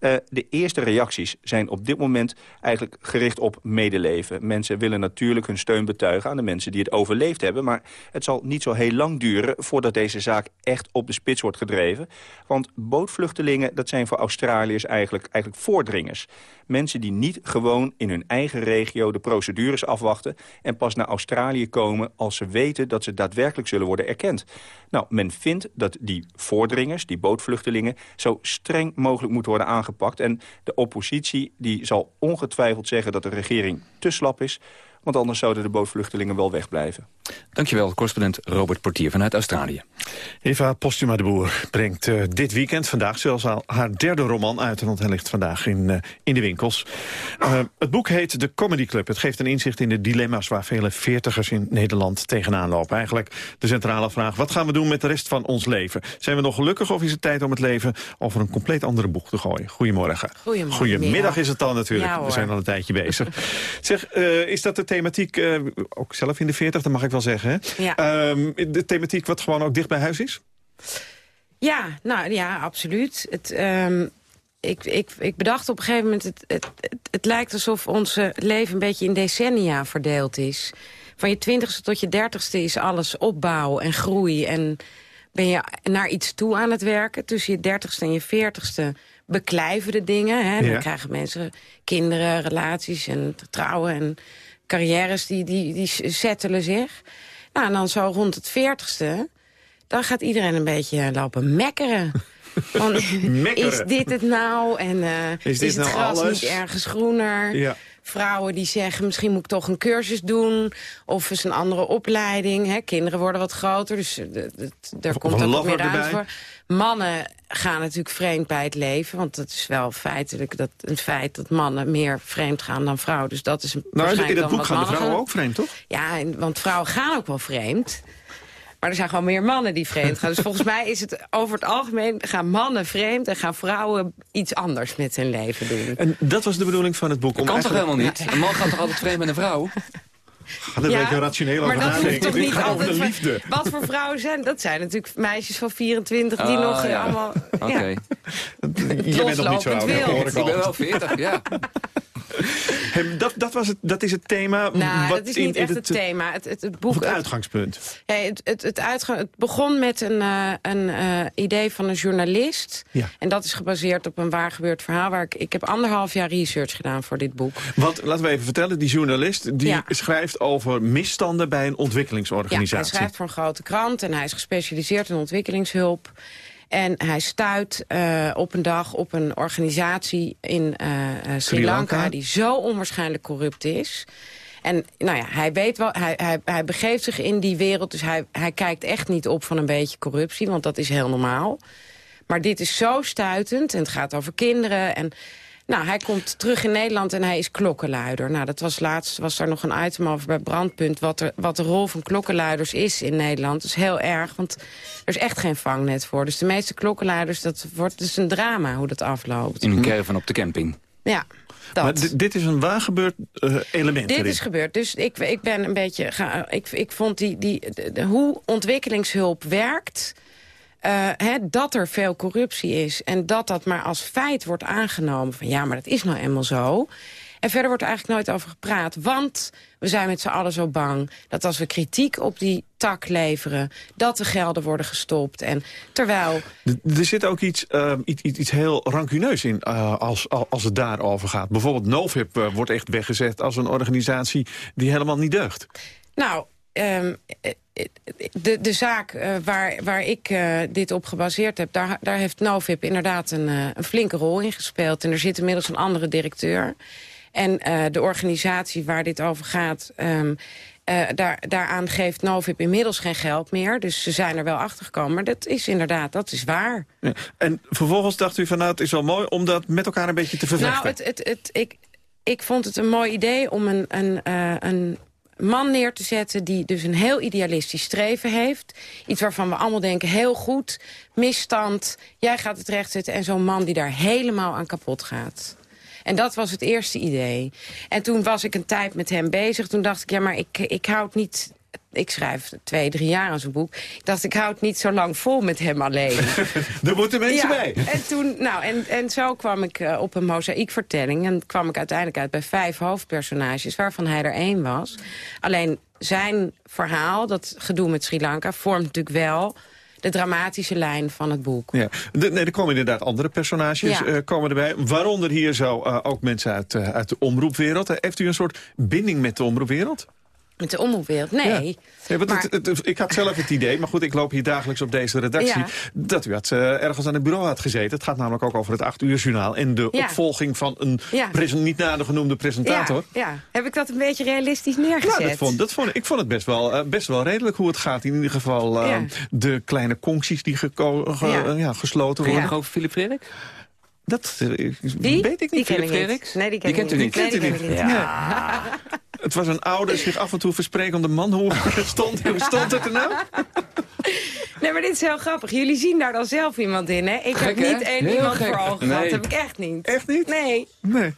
Uh, de eerste reacties zijn op dit moment eigenlijk gericht op medeleven. Mensen willen natuurlijk hun steun betuigen aan de mensen die het overleefd hebben. Maar het zal niet zo heel lang duren voordat deze zaak echt op de spits wordt gedreven. Want bootvluchtelingen, dat zijn voor Australiërs eigenlijk, eigenlijk voordringers. Mensen die niet gewoon in hun eigen regio de procedures afwachten... en pas naar Australië komen als ze weten dat ze daadwerkelijk zullen worden erkend. Nou, men vindt dat die voordringers, die bootvluchtelingen... zo streng mogelijk moeten worden aangepakt. En de oppositie die zal ongetwijfeld zeggen dat de regering te slap is... want anders zouden de bootvluchtelingen wel wegblijven. Dankjewel, correspondent Robert Portier vanuit Australië. Eva Postuma de Boer brengt uh, dit weekend, vandaag zelfs al, haar derde roman uit. Want hij ligt vandaag in, uh, in de winkels. Uh, het boek heet De Comedy Club. Het geeft een inzicht in de dilemma's waar vele veertigers in Nederland tegenaan lopen. Eigenlijk de centrale vraag, wat gaan we doen met de rest van ons leven? Zijn we nog gelukkig of is het tijd om het leven over een compleet andere boeg te gooien? Goedemorgen. Goedemorgen. Goedemiddag is het dan natuurlijk. Ja, we zijn al een tijdje bezig. zeg, is dat de thematiek, ook zelf in de veertig, dat mag ik wel zeggen, hè? Ja. Um, de thematiek wat gewoon ook dicht bij huis is? Ja, nou ja, absoluut. Het, um, ik, ik, ik bedacht op een gegeven moment... Het, het, het, het lijkt alsof ons leven een beetje in decennia verdeeld is. Van je twintigste tot je dertigste is alles opbouw en groei... en ben je naar iets toe aan het werken. Tussen je dertigste en je veertigste beklijven de dingen. Hè? Dan Ja. krijgen mensen kinderen, relaties en trouwen... en carrières die, die, die settelen zich. Nou, en dan zo rond het veertigste... dan gaat iedereen een beetje lopen mekkeren. Van. Is dit het nou? En eh, Is is, dit het nou gras alles? niet ergens groener? Ja. Vrouwen die zeggen, misschien moet ik toch een cursus doen. Of eens een andere opleiding. Hè? Kinderen worden wat groter, dus eh, d- d- er komt een ook wat meer ruimte voor. Mannen gaan natuurlijk vreemd bij het leven. Want het is wel feitelijk dat, een feit dat mannen meer vreemd gaan dan vrouwen. Dus dat is Nou, in het boek gaan de vrouwen ook vreemd, toch? Ja, want vrouwen gaan ook wel vreemd. Maar er zijn gewoon meer mannen die vreemd gaan. Dus volgens mij is het over het algemeen... gaan mannen vreemd en gaan vrouwen iets anders met hun leven doen. En dat was de bedoeling van het boek. Dat kan toch helemaal niet? Een man gaat toch altijd vreemd met een vrouw? Ga er een beetje rationeel over dat hoeft nadenken. Dit gaat over de liefde. Wat voor vrouwen zijn dat? zijn natuurlijk meisjes van 24 die Ah, nog eh, ja. allemaal... Oké. Ja. Je bent nog niet zo oud, ik ben wel 40, ja. Hey, dat, dat, was het, dat is het thema. Nou, wat dat is in- niet in echt het, thema. Het, het, het boek, het uitgangspunt. Ja, het, het, het, uitgang, het begon met een, eh, een eh, idee van een journalist. Ja. En dat is gebaseerd op een waar gebeurd verhaal. Waar ik, ik heb anderhalf jaar research gedaan voor dit boek. Want, laten we even vertellen, die journalist die Ja. schrijft over misstanden bij een Ja, ontwikkelingsorganisatie. hij schrijft voor een grote krant en hij is gespecialiseerd in ontwikkelingshulp. En hij stuit eh, op een dag op een organisatie in eh, eh, Sri, Sri Lanka... Lanka. die zo onwaarschijnlijk corrupt is. En nou ja, hij, weet wel, hij, hij, hij begeeft zich in die wereld... dus hij, hij kijkt echt niet op van een beetje corruptie... want dat is heel normaal. Maar dit is zo stuitend en het gaat over kinderen... en nou, hij komt terug in Nederland en hij is klokkenluider. Nou, dat was laatst was daar nog een item over bij Brandpunt... wat, er, wat de rol van klokkenluiders is in Nederland. Dat is heel erg, want er is echt geen vangnet voor. Dus de meeste klokkenluiders, dat wordt dus een drama hoe dat afloopt. In een caravan op de camping. Ja, dat. Maar dit- is een waargebeurd eh, element Dit erin. is gebeurd. Dus ik, ik ben een beetje... Ga, ik, ik vond die, die, de- de- hoe ontwikkelingshulp werkt... eh, dat er veel corruptie is en dat dat maar als feit wordt aangenomen... van ja, maar dat is nou eenmaal zo... En verder wordt er eigenlijk nooit over gepraat. Want we zijn met z'n allen zo bang dat als we kritiek op die tak leveren... dat de gelden worden gestopt. En terwijl... Er zit ook iets, eh, iets, iets, iets heel rancuneus in eh, als, als het daarover gaat. Bijvoorbeeld Novib eh, wordt echt weggezet als een organisatie die helemaal niet deugt. Nou, ehm, eh, de, de zaak eh, waar, waar ik eh, dit op gebaseerd heb... daar, daar heeft Novib inderdaad een, eh, een flinke rol in gespeeld. En er zit inmiddels een andere directeur. En de organisatie waar dit over gaat... ehm, eh, daar, daaraan geeft Novib inmiddels geen geld meer. Dus ze zijn er wel achter gekomen. Maar dat is inderdaad, dat is waar. Ja. En vervolgens dacht u van nou, het is wel mooi om dat met elkaar een beetje te vervechten. Nou, het, het, het, ik, ik vond het een mooi idee om een, een, een man neer te zetten... die dus een heel idealistisch streven heeft. Iets waarvan we allemaal denken, heel goed, misstand... jij gaat het rechtzetten en zo'n man die daar helemaal aan kapot gaat. En dat was het eerste idee. En toen was ik een tijd met hem bezig. Toen dacht ik, ja, maar ik, ik houd niet... Ik schrijf twee, drie jaar aan zo'n boek. Ik dacht, ik houd niet zo lang vol met hem alleen. er moeten mensen Ja, bij. En, toen, nou, en, en zo kwam ik eh, op een mozaïekvertelling. En kwam ik uiteindelijk uit bij vijf hoofdpersonages... waarvan hij er één was. Alleen zijn verhaal, dat gedoe met Sri Lanka... vormt natuurlijk wel de dramatische lijn van het boek. Ja. De- nee, er komen inderdaad andere personages Ja. eh, komen erbij. Waaronder hier zo eh, ook mensen uit, uit de omroepwereld. Heeft u een soort binding met de omroepwereld? Met de omroepwereld? Nee. Ja. Maar- het, het- ik had zelf het idee, maar goed, ik loop hier dagelijks op deze redactie... Ja. dat u had, eh, ergens aan het bureau had gezeten. Het gaat namelijk ook over het 8 uur journaal... en de Ja. opvolging van een Ja. niet nader genoemde presentator. Ja, ja, heb ik dat een beetje realistisch neergezet? Nou, dat vond, dat vond, ik vond het best wel, eh, best wel redelijk hoe het gaat. In ieder geval eh, Ja. de kleine concties die geko- ge- Ja. ja, gesloten worden. nog over Philip Frederik? Dat weet ik Die niet. ken ik Philip niet. Nee, die ken Die ik kent u niet. Nee, die Kent u niet? niet. Ja. Het was een oude, zich af en toe versprekende man. Hoe stond, hoe stond het er nou? Nee, maar dit is heel grappig. Jullie zien daar dan zelf iemand in, hè? Ik Gek, heb niet één Heel iemand gek. voor ogen gehad. Nee. heb ik echt niet. Echt niet? Nee. Nee.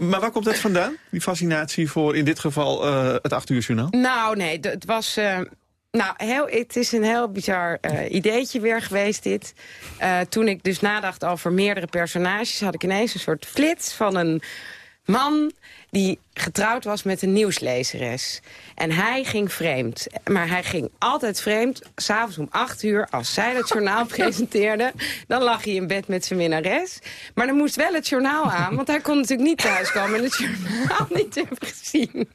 Maar waar komt dat vandaan? Die fascinatie voor in dit geval eh, het 8 uur journaal? Nou, nee, het was... eh, nou, heel, het is een heel bizar eh, ideetje weer geweest, dit. Eh, toen ik dus nadacht over meerdere personages... had ik ineens een soort flits van een man die getrouwd was met een nieuwslezeres. En hij ging vreemd. Maar hij ging altijd vreemd. S'avonds om acht uur, als zij het journaal presenteerde... dan lag hij in bed met zijn minnares. Maar dan moest wel het journaal aan... want hij kon natuurlijk niet thuiskomen en het journaal niet hebben gezien.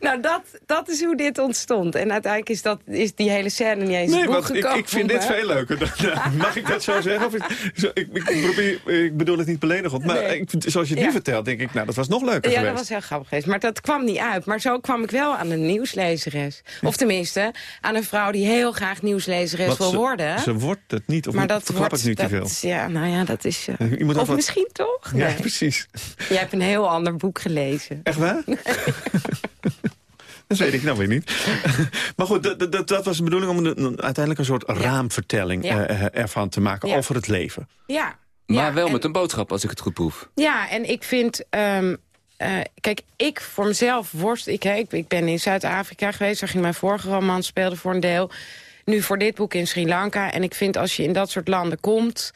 Nou, dat, dat is hoe dit ontstond. En uiteindelijk is, dat, is die hele scène niet eens Nee, want ik, ik vind dit veel leuker. Dan, dan- mag ik dat zo zeggen? Of ik, ik, probeer, ik bedoel het niet beledigend. Maar Nee. zoals je het nu Ja. vertelt, denk ik, nou, dat was nog leuker Ja, geweest. Dat was heel grappig geweest. Maar dat kwam niet uit. Maar zo kwam ik wel aan een nieuwslezeres. Of tenminste, aan een vrouw die heel graag nieuwslezeres wil ze- worden. Ze wordt het niet, of maar dat verklap wordt, ik nu te veel. Ja, nou ja, dat is... eh, of wat- misschien toch? Ja, Nee. precies. Jij hebt een heel ander boek gelezen. Echt waar? Dat weet ik nou weer niet. maar goed, dat, dat, dat was de bedoeling om een, uiteindelijk een soort raamvertelling Ja. eh, eh, ervan te maken Ja. over het leven. Ja. Maar ja, wel en- met een boodschap, als ik het goed proef. Ja, en ik vind... ehm, eh, kijk, ik voor mezelf worst... Ik, ik, ben in Zuid-Afrika geweest. Daar ging mijn vorige roman speelde voor een deel. Nu voor dit boek in Sri Lanka. En ik vind als je in dat soort landen komt...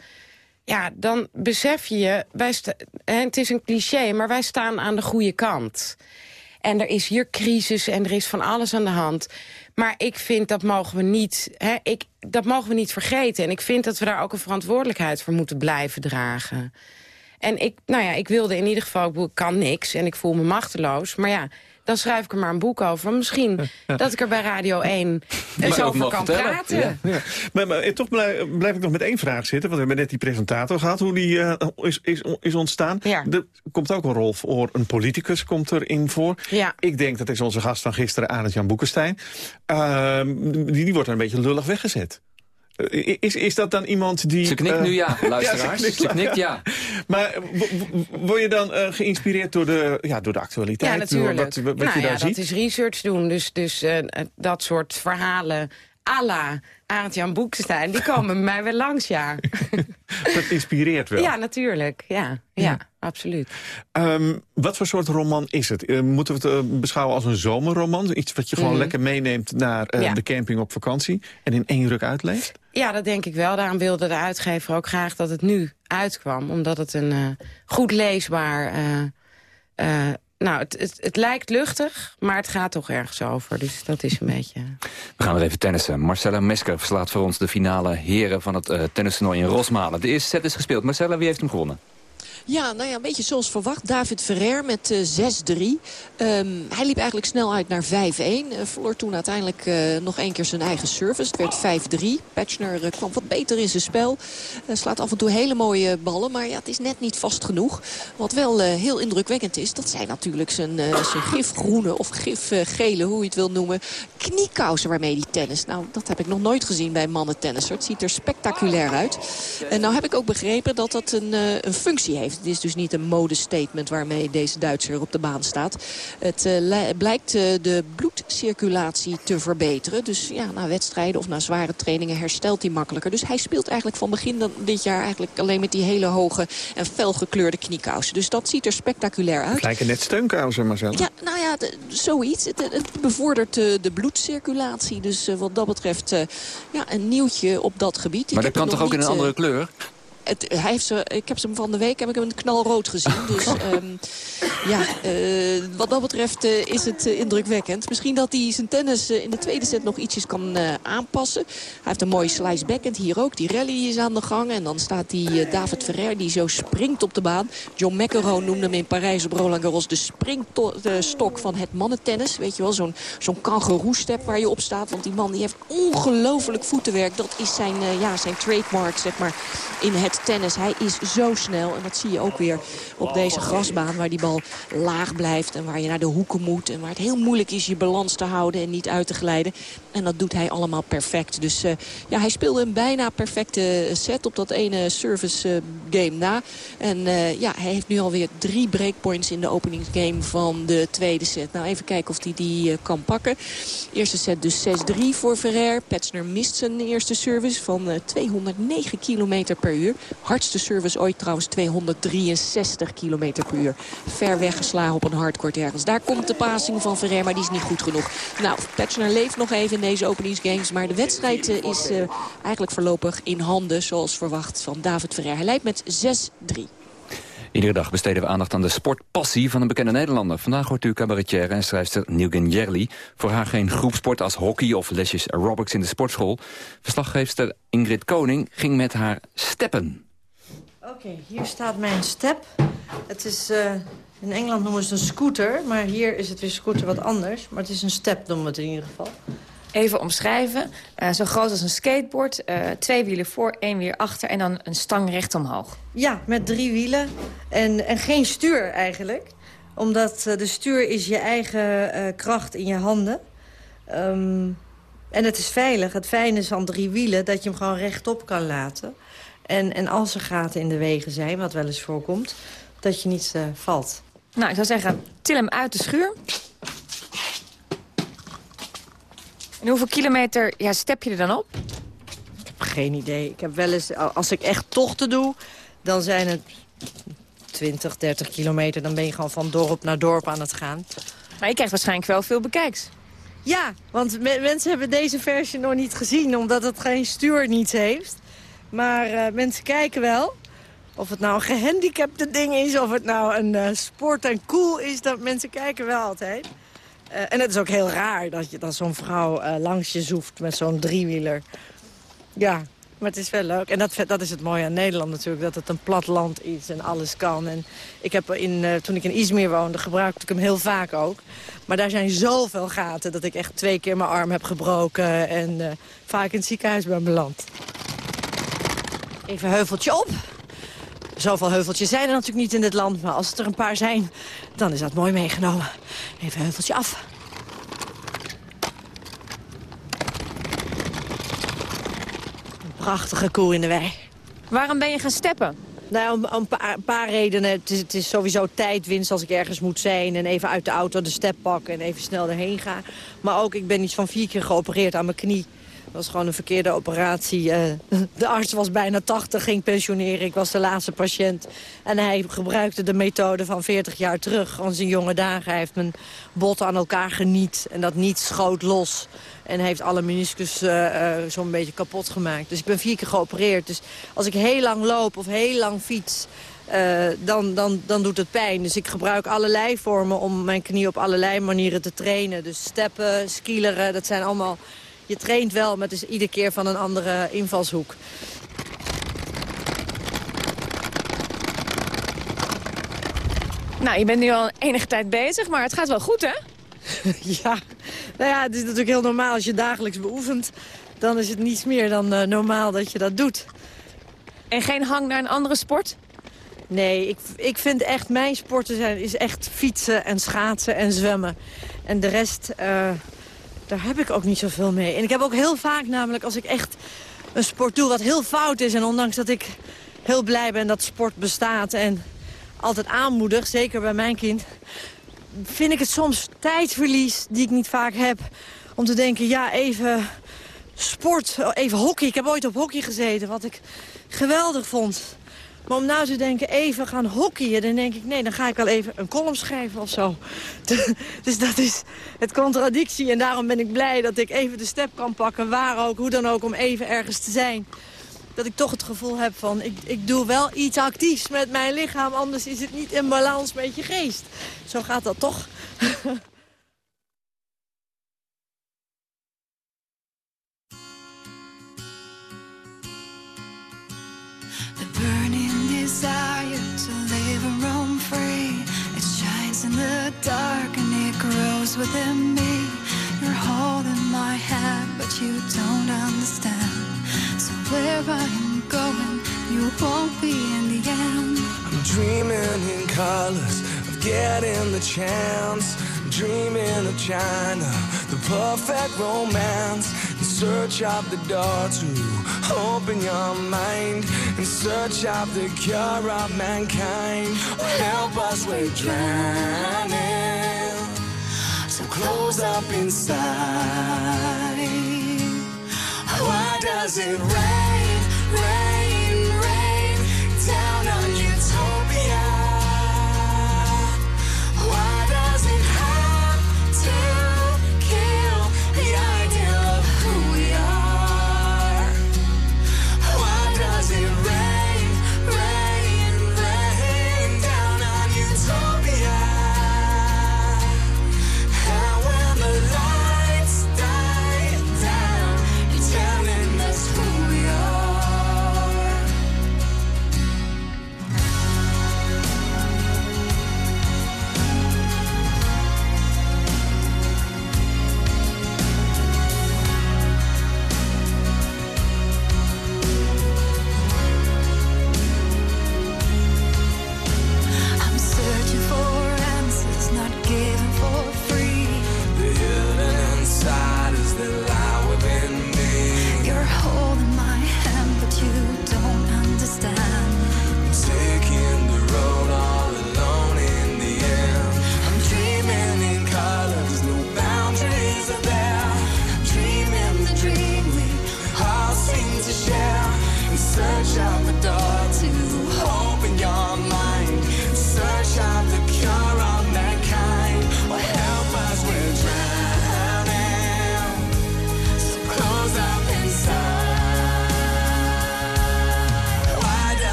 ja, dan besef je. Wij het is een cliché, maar wij staan aan de goede kant. En er is hier crisis en er is van alles aan de hand. Maar ik vind dat mogen we niet, hè, ik, dat mogen we niet vergeten. En ik vind dat we daar ook een verantwoordelijkheid voor moeten blijven dragen. En ik, nou ja, ik wilde in ieder geval, ik kan niks en ik voel me machteloos. Maar ja, dan schrijf ik er maar een boek over. Misschien dat ik er bij Radio 1 eens over kan praten. Ja, ja. Maar, maar toch blijf, blijf ik nog met één vraag zitten. Want we hebben net die presentator gehad, hoe die eh, is, is, is ontstaan. Er komt ook een rol voor, een politicus komt erin voor. Ja. Ik denk, dat is onze gast van gisteren, Arend-Jan Boekenstein. Ehm, die, die wordt er een beetje lullig weggezet. Eh, Is, is dat dan iemand die... Ze knikt eh, nu ja, luisteraars. ze Ze knikt ja. Maar word je dan eh, geïnspireerd door de, ja, door de actualiteit? Ja, Door natuurlijk. Wat, wat nou je ja, daar dat ziet? is research doen. Dus, dus eh, eh, dat soort verhalen à la Arend-Jan Boekestein... die komen mij wel langs, ja. Dat inspireert wel. Ja, natuurlijk. Ja, ja, absoluut. Ehm, wat voor soort roman is het? Eh, moeten we het eh, beschouwen als een zomerroman? Iets wat je gewoon Mhm. lekker meeneemt naar eh, Ja. de camping op vakantie... en in één ruk uitleest? Ja, dat denk ik wel. Daarom wilde de uitgever ook graag dat het nu uitkwam. Omdat het een goed leesbaar... eh, nou, het, het, het lijkt luchtig, maar het gaat toch ergens over. Dus dat is een beetje... We gaan weer even tennissen. Marcella Mesker verslaat voor ons de finale heren van het uh, tennistoernooi in Rosmalen. De eerste set is gespeeld. Marcella, wie heeft hem gewonnen? Ja, nou ja, een beetje zoals verwacht. David Ferrer met eh 6-3. Ehm, hij liep eigenlijk snel uit naar 5-1. Eh, verloor toen uiteindelijk eh, nog één keer zijn eigen service. Het werd 5-3. Patchner eh, kwam wat beter in zijn spel. Eh, slaat af en toe hele mooie ballen. Maar ja, het is net niet vast genoeg. Wat wel eh, heel indrukwekkend is, dat zijn natuurlijk zijn, eh, zijn gifgroene of gifgele, hoe je het wil noemen, kniekousen waarmee hij tennis. Nou, dat heb ik nog nooit gezien bij mannen tennisser. Het ziet er spectaculair uit. En nou heb ik ook begrepen dat dat een, eh, een functie heeft. Het is dus niet een modestatement waarmee deze Duitser op de baan staat. Het eh, li- blijkt eh, de bloedcirculatie te verbeteren. Dus ja, na wedstrijden of na zware trainingen herstelt hij makkelijker. Dus hij speelt eigenlijk van begin dan dit jaar eigenlijk alleen met die hele hoge en felgekleurde kniekousen. Dus dat ziet er spectaculair uit. Het lijken net steunkousen, Marcel. Ja, nou ja, zoiets. Het, het bevordert eh, de bloedcirculatie. Dus wat dat betreft eh, ja, een nieuwtje op dat gebied. Maar dat kan toch ook in een andere kleur? Het, hij heeft ze, ik heb ze hem van de week heb ik hem knalrood gezien. Dus ehm, ja, eh, wat dat betreft eh, is het eh, indrukwekkend. Misschien dat hij zijn tennis in de tweede set nog ietsjes kan aanpassen. Hij heeft een mooie slice backhand hier ook. Die rally is aan de gang. En dan staat die David Ferrer die zo springt op de baan. John McEnroe noemde hem in Parijs op Roland Garros de springstok van het mannentennis. Weet je wel, zo'n zo'n kangeroe-step waar je op staat. Want die man die heeft ongelooflijk voetenwerk. Dat is zijn, ja, zijn trademark, zeg maar, in het tennis. Hij is zo snel. En dat zie je ook weer op deze grasbaan waar die bal laag blijft. En waar je naar de hoeken moet. En waar het heel moeilijk is je balans te houden en niet uit te glijden. En dat doet hij allemaal perfect. Dus eh, ja, hij speelde een bijna perfecte set op dat ene service eh, game na. En eh, ja, hij heeft nu alweer drie breakpoints in de openingsgame van de tweede set. Nou, even kijken of hij die kan pakken. Eerste set dus 6-3 voor Ferrer. Petzner mist zijn eerste service van eh, 209 km per uur. Hardste service ooit trouwens 263 km per uur. Ver weggeslagen op een hardcourt ergens. Daar komt de passing van Ferrer, maar die is niet goed genoeg. Nou, Petzner leeft nog even in deze openingsgames. Maar de wedstrijd eh, is eh, eigenlijk voorlopig in handen, zoals verwacht, van David Ferrer. Hij leidt met 6-3. Iedere dag besteden we aandacht aan de sportpassie van een bekende Nederlander. Vandaag hoort u cabaretière en schrijfster Nieuwgen Jerli. Voor haar geen groepsport als hockey of lesjes aerobics in de sportschool. Verslaggeefster Ingrid Koning ging met haar steppen. Oké, hier staat mijn step. Het is, eh, in Engeland noemen ze het een scooter, maar hier is het weer scooter wat anders. Maar het is een step, noemen we het in ieder geval. Even omschrijven. Eh, zo groot als een skateboard. eh, twee wielen voor, één wiel achter en dan een stang recht omhoog. Ja, met drie wielen en, en geen stuur eigenlijk. Omdat eh, de stuur is je eigen kracht in je handen. Ehm, en het is veilig. Het fijne is aan drie wielen dat je hem gewoon rechtop kan laten. En, en als er gaten in de wegen zijn, wat wel eens voorkomt, dat je niet valt. Nou, ik zou zeggen, til hem uit de schuur. En hoeveel kilometer ja, step je er dan op? Geen idee. Ik heb wel eens, als ik echt tochten doe, dan zijn het 20, 30 kilometer. Dan ben je gewoon van dorp naar dorp aan het gaan. Maar je krijgt waarschijnlijk wel veel bekijks. Ja, want me- mensen hebben deze versie nog niet gezien, omdat het geen stuur niets heeft. Maar eh, mensen kijken wel. Of het nou een gehandicapte ding is, of het nou een eh, sport en cool is, dat mensen kijken wel altijd. Eh, en het is ook heel raar dat, je, dat zo'n vrouw eh, langs je zoeft met zo'n driewieler. Ja, maar het is wel leuk. En dat, dat is het mooie aan Nederland natuurlijk, dat het een plat land is en alles kan. En ik heb in, eh, toen ik in Izmir woonde, gebruikte ik hem heel vaak ook. Maar daar zijn zoveel gaten dat ik echt twee keer mijn arm heb gebroken... en vaak in het ziekenhuis ben beland. Even heuveltje op. Zoveel heuveltjes zijn er natuurlijk niet in dit land, maar als het er een paar zijn, dan is dat mooi meegenomen. Even heuveltje af. Een prachtige koe in de wei. Waarom ben je gaan steppen? Nou, om, om een, paar, een paar redenen. Het is, het is sowieso tijdwinst als ik ergens moet zijn... en even uit de auto de step pakken en even snel erheen ga. Maar ook, ik ben iets van vier keer geopereerd aan mijn knie. Was gewoon een verkeerde operatie. Eh, de arts was bijna 80, ging pensioneren. Ik was de laatste patiënt. En hij gebruikte de methode van 40 jaar terug. Van zijn jonge dagen. Hij heeft mijn botten aan elkaar geniet. En dat niet schoot los. En heeft alle meniscus eh, eh, zo'n beetje kapot gemaakt. Dus ik ben vier keer geopereerd. Dus als ik heel lang loop of heel lang fiets... dan, dan, dan doet het pijn. Dus ik gebruik allerlei vormen om mijn knie op allerlei manieren te trainen. Dus steppen, skileren, dat zijn allemaal... Je traint wel, maar het is iedere keer van een andere invalshoek. Nou, je bent nu al enige tijd bezig, maar het gaat wel goed, hè? ja, nou ja, het is natuurlijk heel normaal als je dagelijks beoefent. Dan is het niets meer dan eh, normaal dat je dat doet. En geen hang naar een andere sport? Nee, ik, ik vind echt mijn sporten zijn, is echt fietsen en schaatsen en zwemmen. En de rest, eh, daar heb ik ook niet zoveel mee. En ik heb ook heel vaak namelijk, als ik echt een sport doe wat heel fout is... en ondanks dat ik heel blij ben dat sport bestaat en altijd aanmoedig, zeker bij mijn kind... vind ik het soms tijdverlies die ik niet vaak heb. Om te denken, ja, even sport, even hockey. Ik heb ooit op hockey gezeten, wat ik geweldig vond. Maar om nou te denken, even gaan hockeyen, dan denk ik... nee, dan ga ik wel even een column schrijven of zo. dus dat is het contradictie. En daarom ben ik blij dat ik even de step kan pakken... waar ook, hoe dan ook, om even ergens te zijn. Dat ik toch het gevoel heb van, ik, ik doe wel iets actiefs met mijn lichaam... anders is het niet in balans met je geest. Zo gaat dat toch? within me. You're holding my hand, but you don't understand. So where I am going, you won't be in the end. I'm dreaming in colors of getting the chance. Dreaming of China, the perfect romance. In search of the door to open your mind. In search of the cure of mankind. Help us, we're drowning. Close up inside. Why does it rain,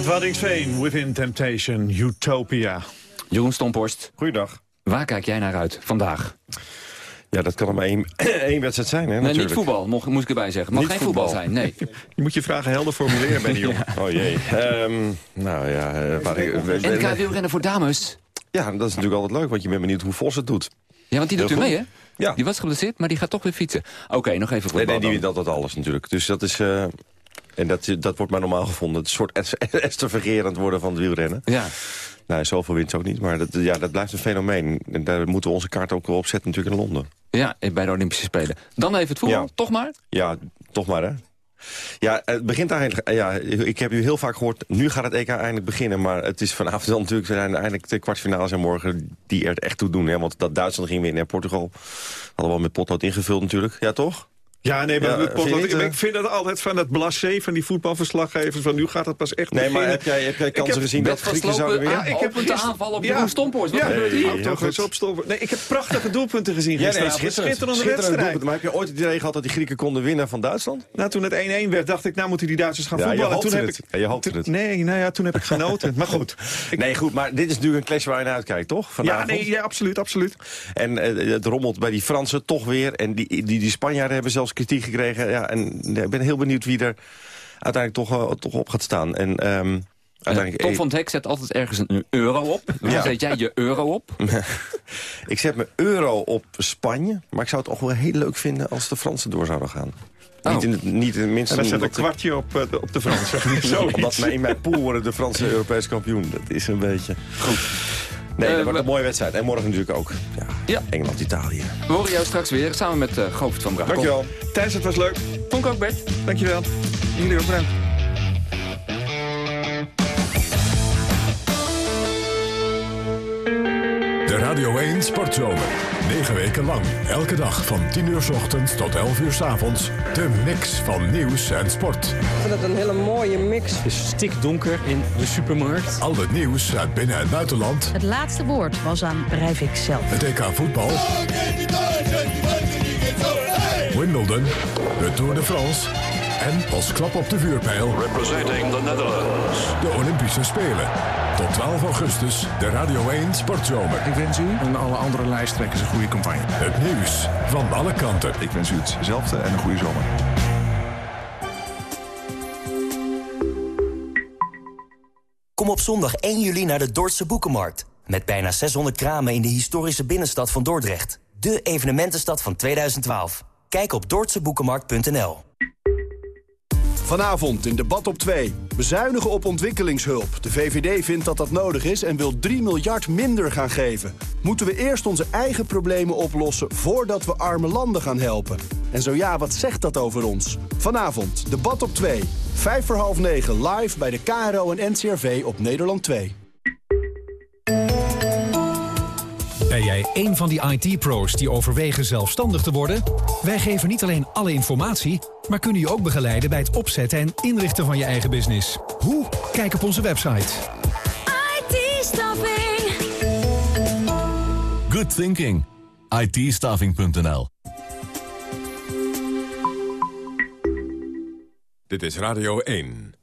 Het Waddingsveen, Within Temptation, Utopia. Jeroen Stomporst. Goeiedag. Waar kijk jij naar uit vandaag? Ja, dat kan er maar één, één wedstrijd zijn, hè, Nee, natuurlijk. niet voetbal, mocht, moest ik erbij zeggen. Mag Niet geen voetbal, voetbal. zijn, nee. Je moet je vragen helder formuleren bij die jongen. Oh jee. Ehm, nou ja, eh, waar ik- we- we- NK wielrennen voor dames. Ja, dat is natuurlijk altijd leuk, want je bent benieuwd hoe Vos het doet. Ja, want die doet u mee, hè? Ja. Die was geblesseerd, maar die gaat toch weer fietsen. Oké, nog even Nee, voetbal nee, die dat dat alles natuurlijk. Dus dat is... eh, en dat, dat wordt maar normaal gevonden. Een soort het worden van het wielrennen. Ja. Nou, zoveel wint ze ook niet, maar dat, ja, dat blijft een fenomeen. En daar moeten we onze kaart ook wel op zetten natuurlijk in Londen. Ja, bij de Olympische Spelen. Dan even het voetbal, Ja. toch maar? Ja, toch maar hè. Ja, het begint eigenlijk... Ja, ik heb u heel vaak gehoord, nu gaat het EK eindelijk beginnen. Maar het is vanavond dan natuurlijk zijn eindelijk de kwartfinales en morgen die er echt toe doen. Hè? Want dat Duitsland ging winnen en Portugal hadden we al met potlood ingevuld natuurlijk. Ja, toch? Ja, nee, maar Ja, het vind ik, eh? ik vind dat altijd van het blasé van die voetbalverslaggevers... van nu gaat het pas echt Nee, maar heb jij, heb jij Ik kansen heb gezien dat Grieken zouden winnen? ah, ik heb de gister- aanval op Ja. Jeroen Stomphorst. Wat Ja, gebeurt hier? toch eens op. Nee, ik heb prachtige doelpunten gezien Ja, nee, gisteravond. schitterend. Schitterende Schitterend wedstrijd. Maar heb je ooit het idee gehad dat die Grieken konden winnen van Duitsland? Nou, toen het 1-1 werd, dacht ik, nou moeten die Duitsers gaan Ja, je voetballen. toen heb het. ik, Ja, je hoopte toen- het. Nee, nou ja, toen heb ik genoten. maar goed. Nee, goed, maar dit is natuurlijk een clash waar je naar uitkijkt, toch? Ja, nee, ja, absoluut, absoluut. En eh, het rommelt bij die Fransen toch weer. En die, die, die Spanjaarden hebben zelfs kritiek gekregen. Ja, en ja, ik ben heel benieuwd wie er uiteindelijk toch, eh, toch op gaat staan. En ehm uiteindelijk... Tom van het Hek zet altijd ergens een euro op. Waar Ja. zet jij je euro op? ik zet mijn euro op Spanje. Maar ik zou het ook wel heel leuk vinden als de Fransen door zouden gaan. Oh. Niet, in het, niet in het minste... En dan zet een kwartje op, eh, de- op de Fransen. Zo. Omdat mij in mijn pool worden de Franse Europese kampioen. Dat is een beetje... Goed. Nee, Eh, dat wordt we- een mooie wedstrijd. En morgen natuurlijk ook. Ja, Ja. Engeland-Italië. We horen jou straks weer, samen met uh, Govert van Brakel. Dankjewel. Thijs, het was leuk. Vond ik ook, Bert. Dankjewel. Jullie ook bedankt. Radio 1 Sportzomer. 9 weken lang, elke dag van 10 uur s ochtends tot 11 uur s avonds. De mix van nieuws en sport. Ik vind het een hele mooie mix. Het is stikdonker in de supermarkt. Al het nieuws uit binnen- en buitenland. Het laatste woord was aan Breivik zelf. Het EK voetbal. Wimbledon. De Tour de France. En als klap op de vuurpijl. Representing the Netherlands. De Olympische Spelen. Tot 12 augustus, de Radio 1 Sportzomer. Ik wens u en alle andere lijsttrekkers een goede campagne. Het nieuws van alle kanten. Ik wens u hetzelfde en een goede zomer. Kom op zondag 1 juli naar de Dordtse Boekenmarkt. Met bijna 600 kramen in de historische binnenstad van Dordrecht. De evenementenstad van 2012. Kijk op dordtseboekenmarkt.nl. Vanavond in debat op 2. Bezuinigen op ontwikkelingshulp. De VVD vindt dat dat nodig is en wil 3 miljard minder gaan geven. Moeten we eerst onze eigen problemen oplossen voordat we arme landen gaan helpen? En zo ja, wat zegt dat over ons? Vanavond, debat op 2. Vijf voor half negen live bij de KRO en NCRV op Nederland 2. Ben jij een van die IT-pro's die overwegen zelfstandig te worden? Wij geven niet alleen alle informatie, maar kunnen je ook begeleiden bij het opzetten en inrichten van je eigen business. Hoe? Kijk op onze website. IT-staffing. Good thinking. itstaffing.nl Dit is Radio 1.